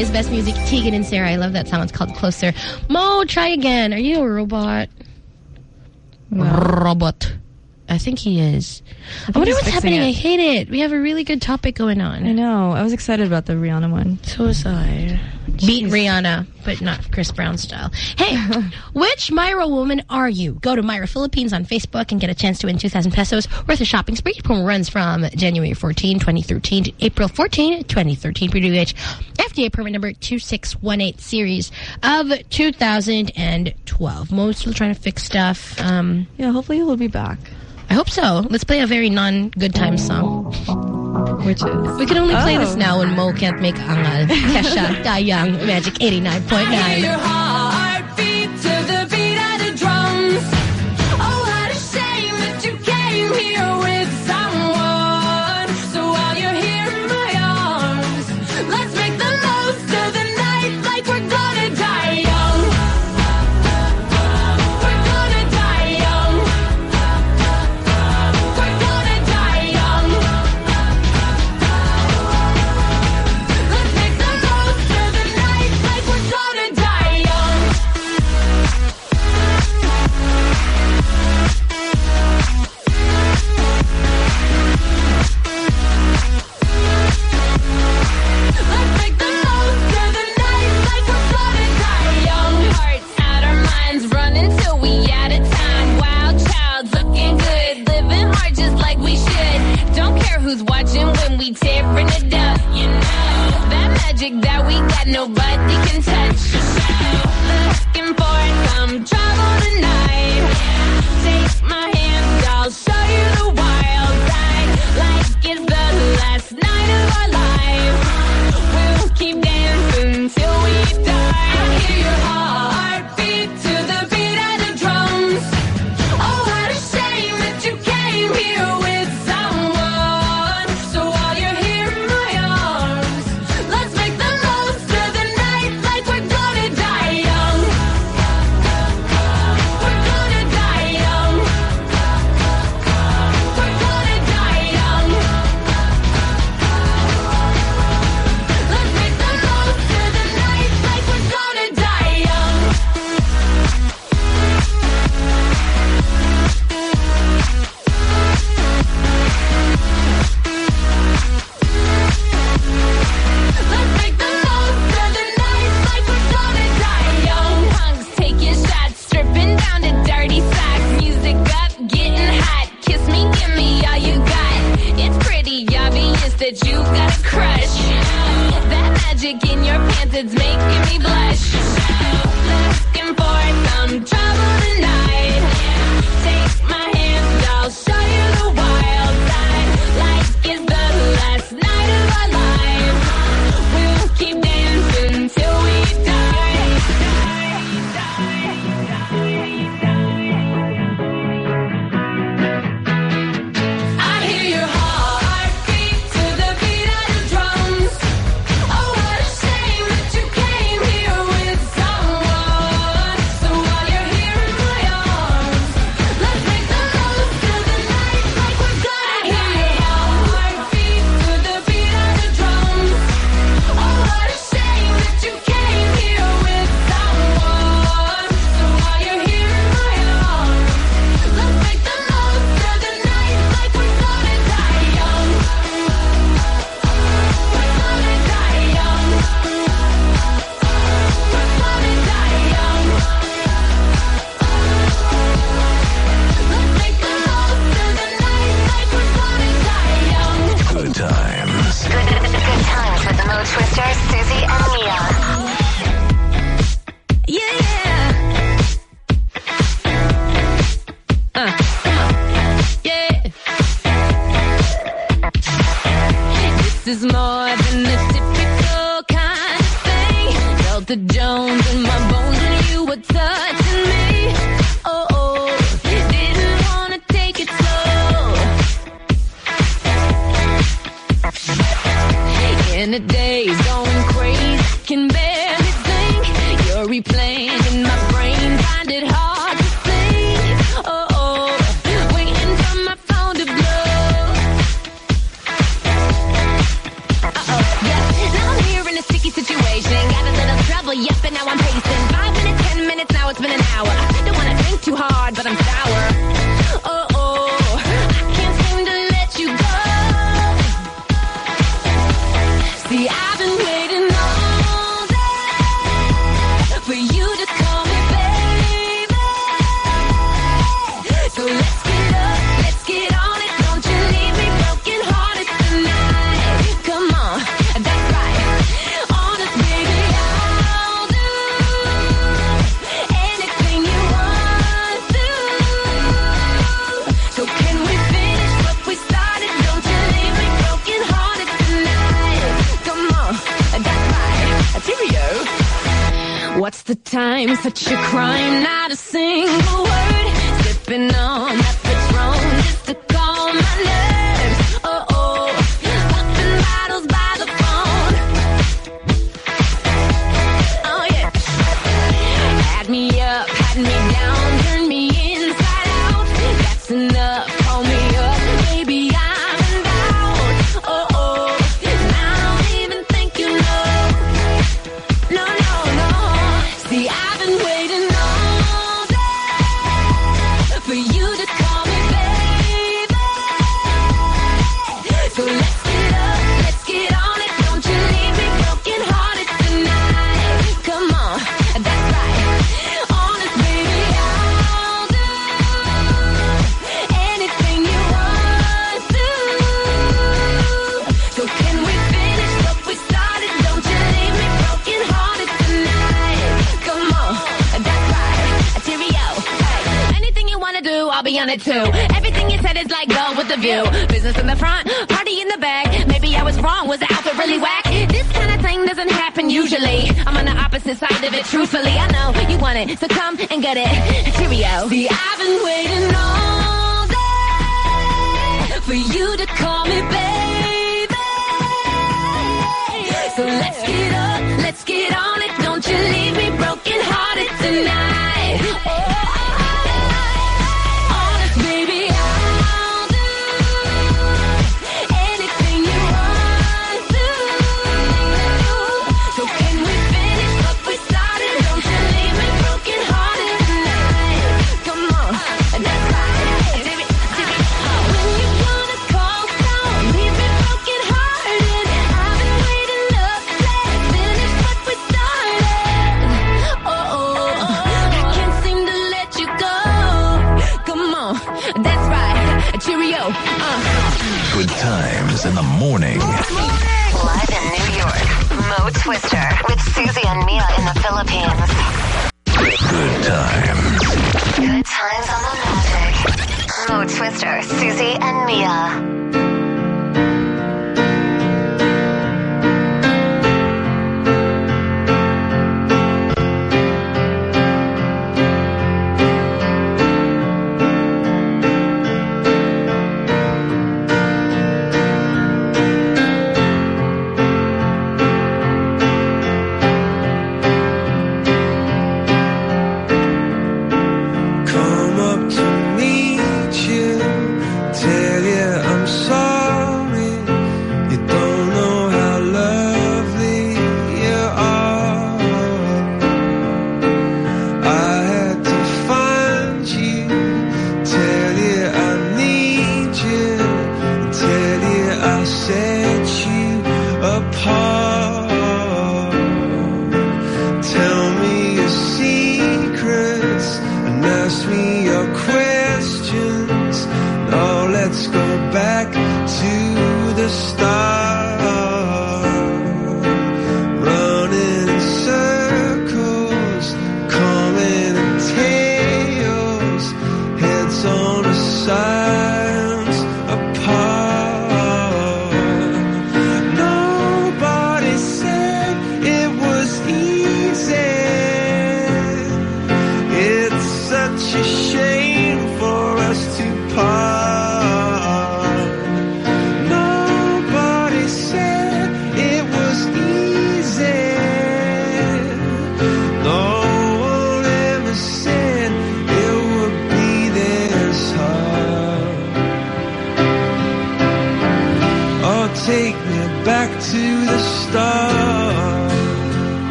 is best music, Tegan and Sara. I love that song. It's called Closer. Mo, try again. Are you a robot? No. Robot. I think he is. I, I wonder what's happening. It. I hate it. We have a really good topic going on. I know. I was excited about the Rihanna one. So was I. Beat Jeez. Rihanna, but not Chris Brown style. Hey, which Myra woman are you? Go to Myra Philippines on Facebook and get a chance to win 2,000 pesos worth of shopping spree. Promo runs from January 14, 2013 to April 14, 2013. Purdue H. FDA permit number 2618 series of 2012. Most trying to fix stuff. Um, yeah, hopefully he'll be back. I hope so. Let's play a very non-good time song. Oh. Which is? We can only play this oh. now when Mo can't make Angal, Kesha, Dayang, Magic 89.9.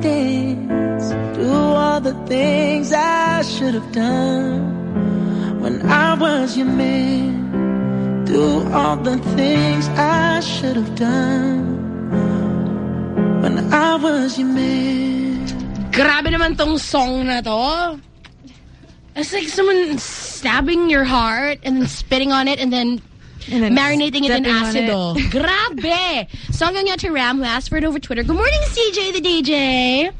dance. Do all the things I should have done when I was your man. Do all the things I should have done when I was your man. Grabe naman tong song na to. It's like someone stabbing your heart and then spitting on it and then, marinating it in stepping on acid. oh. Grabe! Song nga to Ram who asked for it over Twitter. Good morning, CJ the DJ.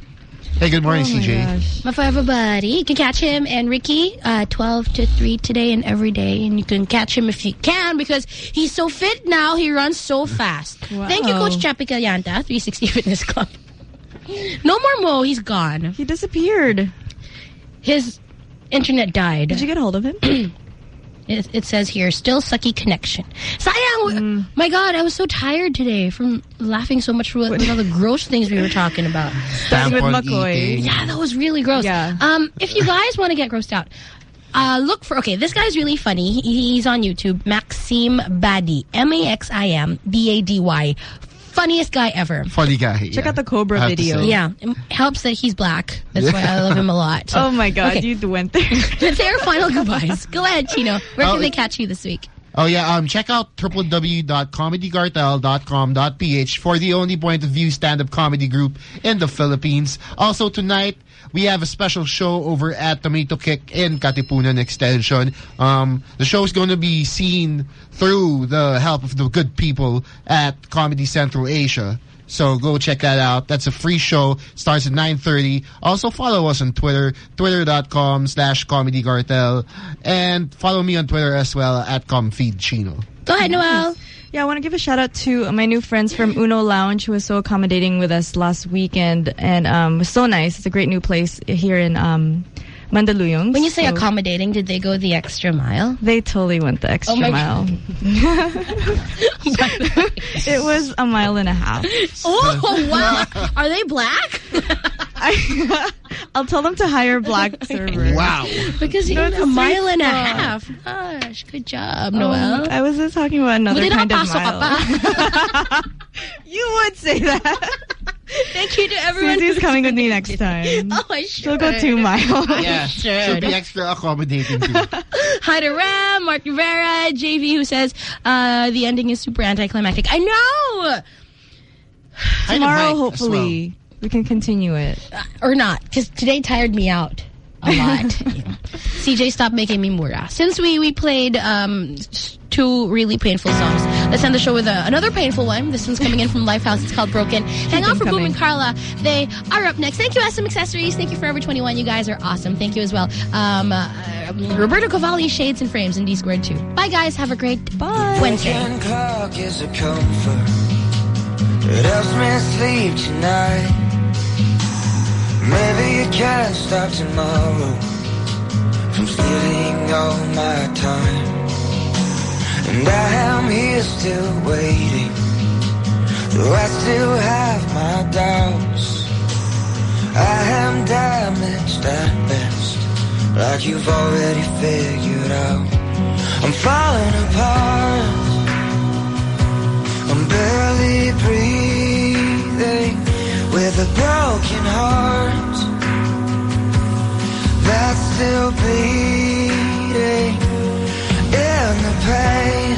Hey, good morning, CJ. My forever buddy. You can catch him and Ricky uh, 12 to 3 today and every day. And you can catch him if you can because he's so fit now. He runs so fast. Thank you, Coach Chappy Callanta, 360 Fitness Club. No more Mo. He's gone. He disappeared. His internet died. Did you get a hold of him? it, it says here, still sucky connection. Sayang! My God, I was so tired today from laughing so much with, with all the gross things we were talking about. Starting with Makoy. Yeah, that was really gross. Yeah. Um, if you guys want to get grossed out, uh, look for, okay, this guy's really funny. He, he's on YouTube. Maxim Bady. M-A-X-I-M-B-A-D-Y. Funniest guy ever. Funny guy. Check out the Cobra video. Yeah, it helps that he's black. That's why I love him a lot. Oh my God, Okay. you went there. Let's our final goodbyes. Go ahead, Chino. Where Oh, can they catch you this week? Oh yeah, um, check out www.comedycartel.com.ph for the only point of view stand-up comedy group in the Philippines. Also tonight, we have a special show over at Tomato Kick in Katipunan Extension. Um, the show is going to be seen through the help of the good people at Comedy Central Asia. So go check that out. That's a free show. Starts at 9.30. Also follow us on Twitter, twitter.com slash Comedy Cartel. And follow me on Twitter as well at ComFeedChino. Go ahead, Noel. Yeah, I want to give a shout out to my new friends from Uno Lounge who was so accommodating with us last weekend and um, was so nice. It's a great new place here in um, Mandaluyong. When you say so- accommodating, did they go the extra mile? They totally went the oh extra Oh my mile. it was a mile and a half. Oh, wow. Are they black? I, I'll tell them to hire black servers. Wow. Because you No, a a mile sweet and a half. Gosh, good job, Oh, Noel. I was just talking about another kind of mile. you would say that. Thank you to everyone. Susie's who- coming with me next time. Oh, I should. She'll go two miles. Yeah, she'll be extra accommodating too. Hi to Ram, Mark Rivera, JV, who says uh, the ending is super anticlimactic. I know! Tomorrow, hopefully, we can continue it. Or not, because today tired me out a lot. CJ, stop making me mura. Since we, we played um, two really painful songs, let's end the show with a, another painful one. This one's coming in from Lifehouse. It's called Broken. Hang on for Boom and Carla. They are up next. Thank you, SM Accessories. Thank you, Forever 21. You guys are awesome. Thank you as well. Um, uh, Roberto Cavalli, Shades and Frames, and D Squared 2. Bye, guys. Have a great Wednesday. Broken clock is a comfort. It helps me sleep tonight. Maybe you can't stop tomorrow from stealing all my time. And I am here still waiting, though I still have my doubts. I am damaged at best, like you've already figured out. I'm falling apart. I'm barely breathing with a broken heart that's still bleeding in the pain.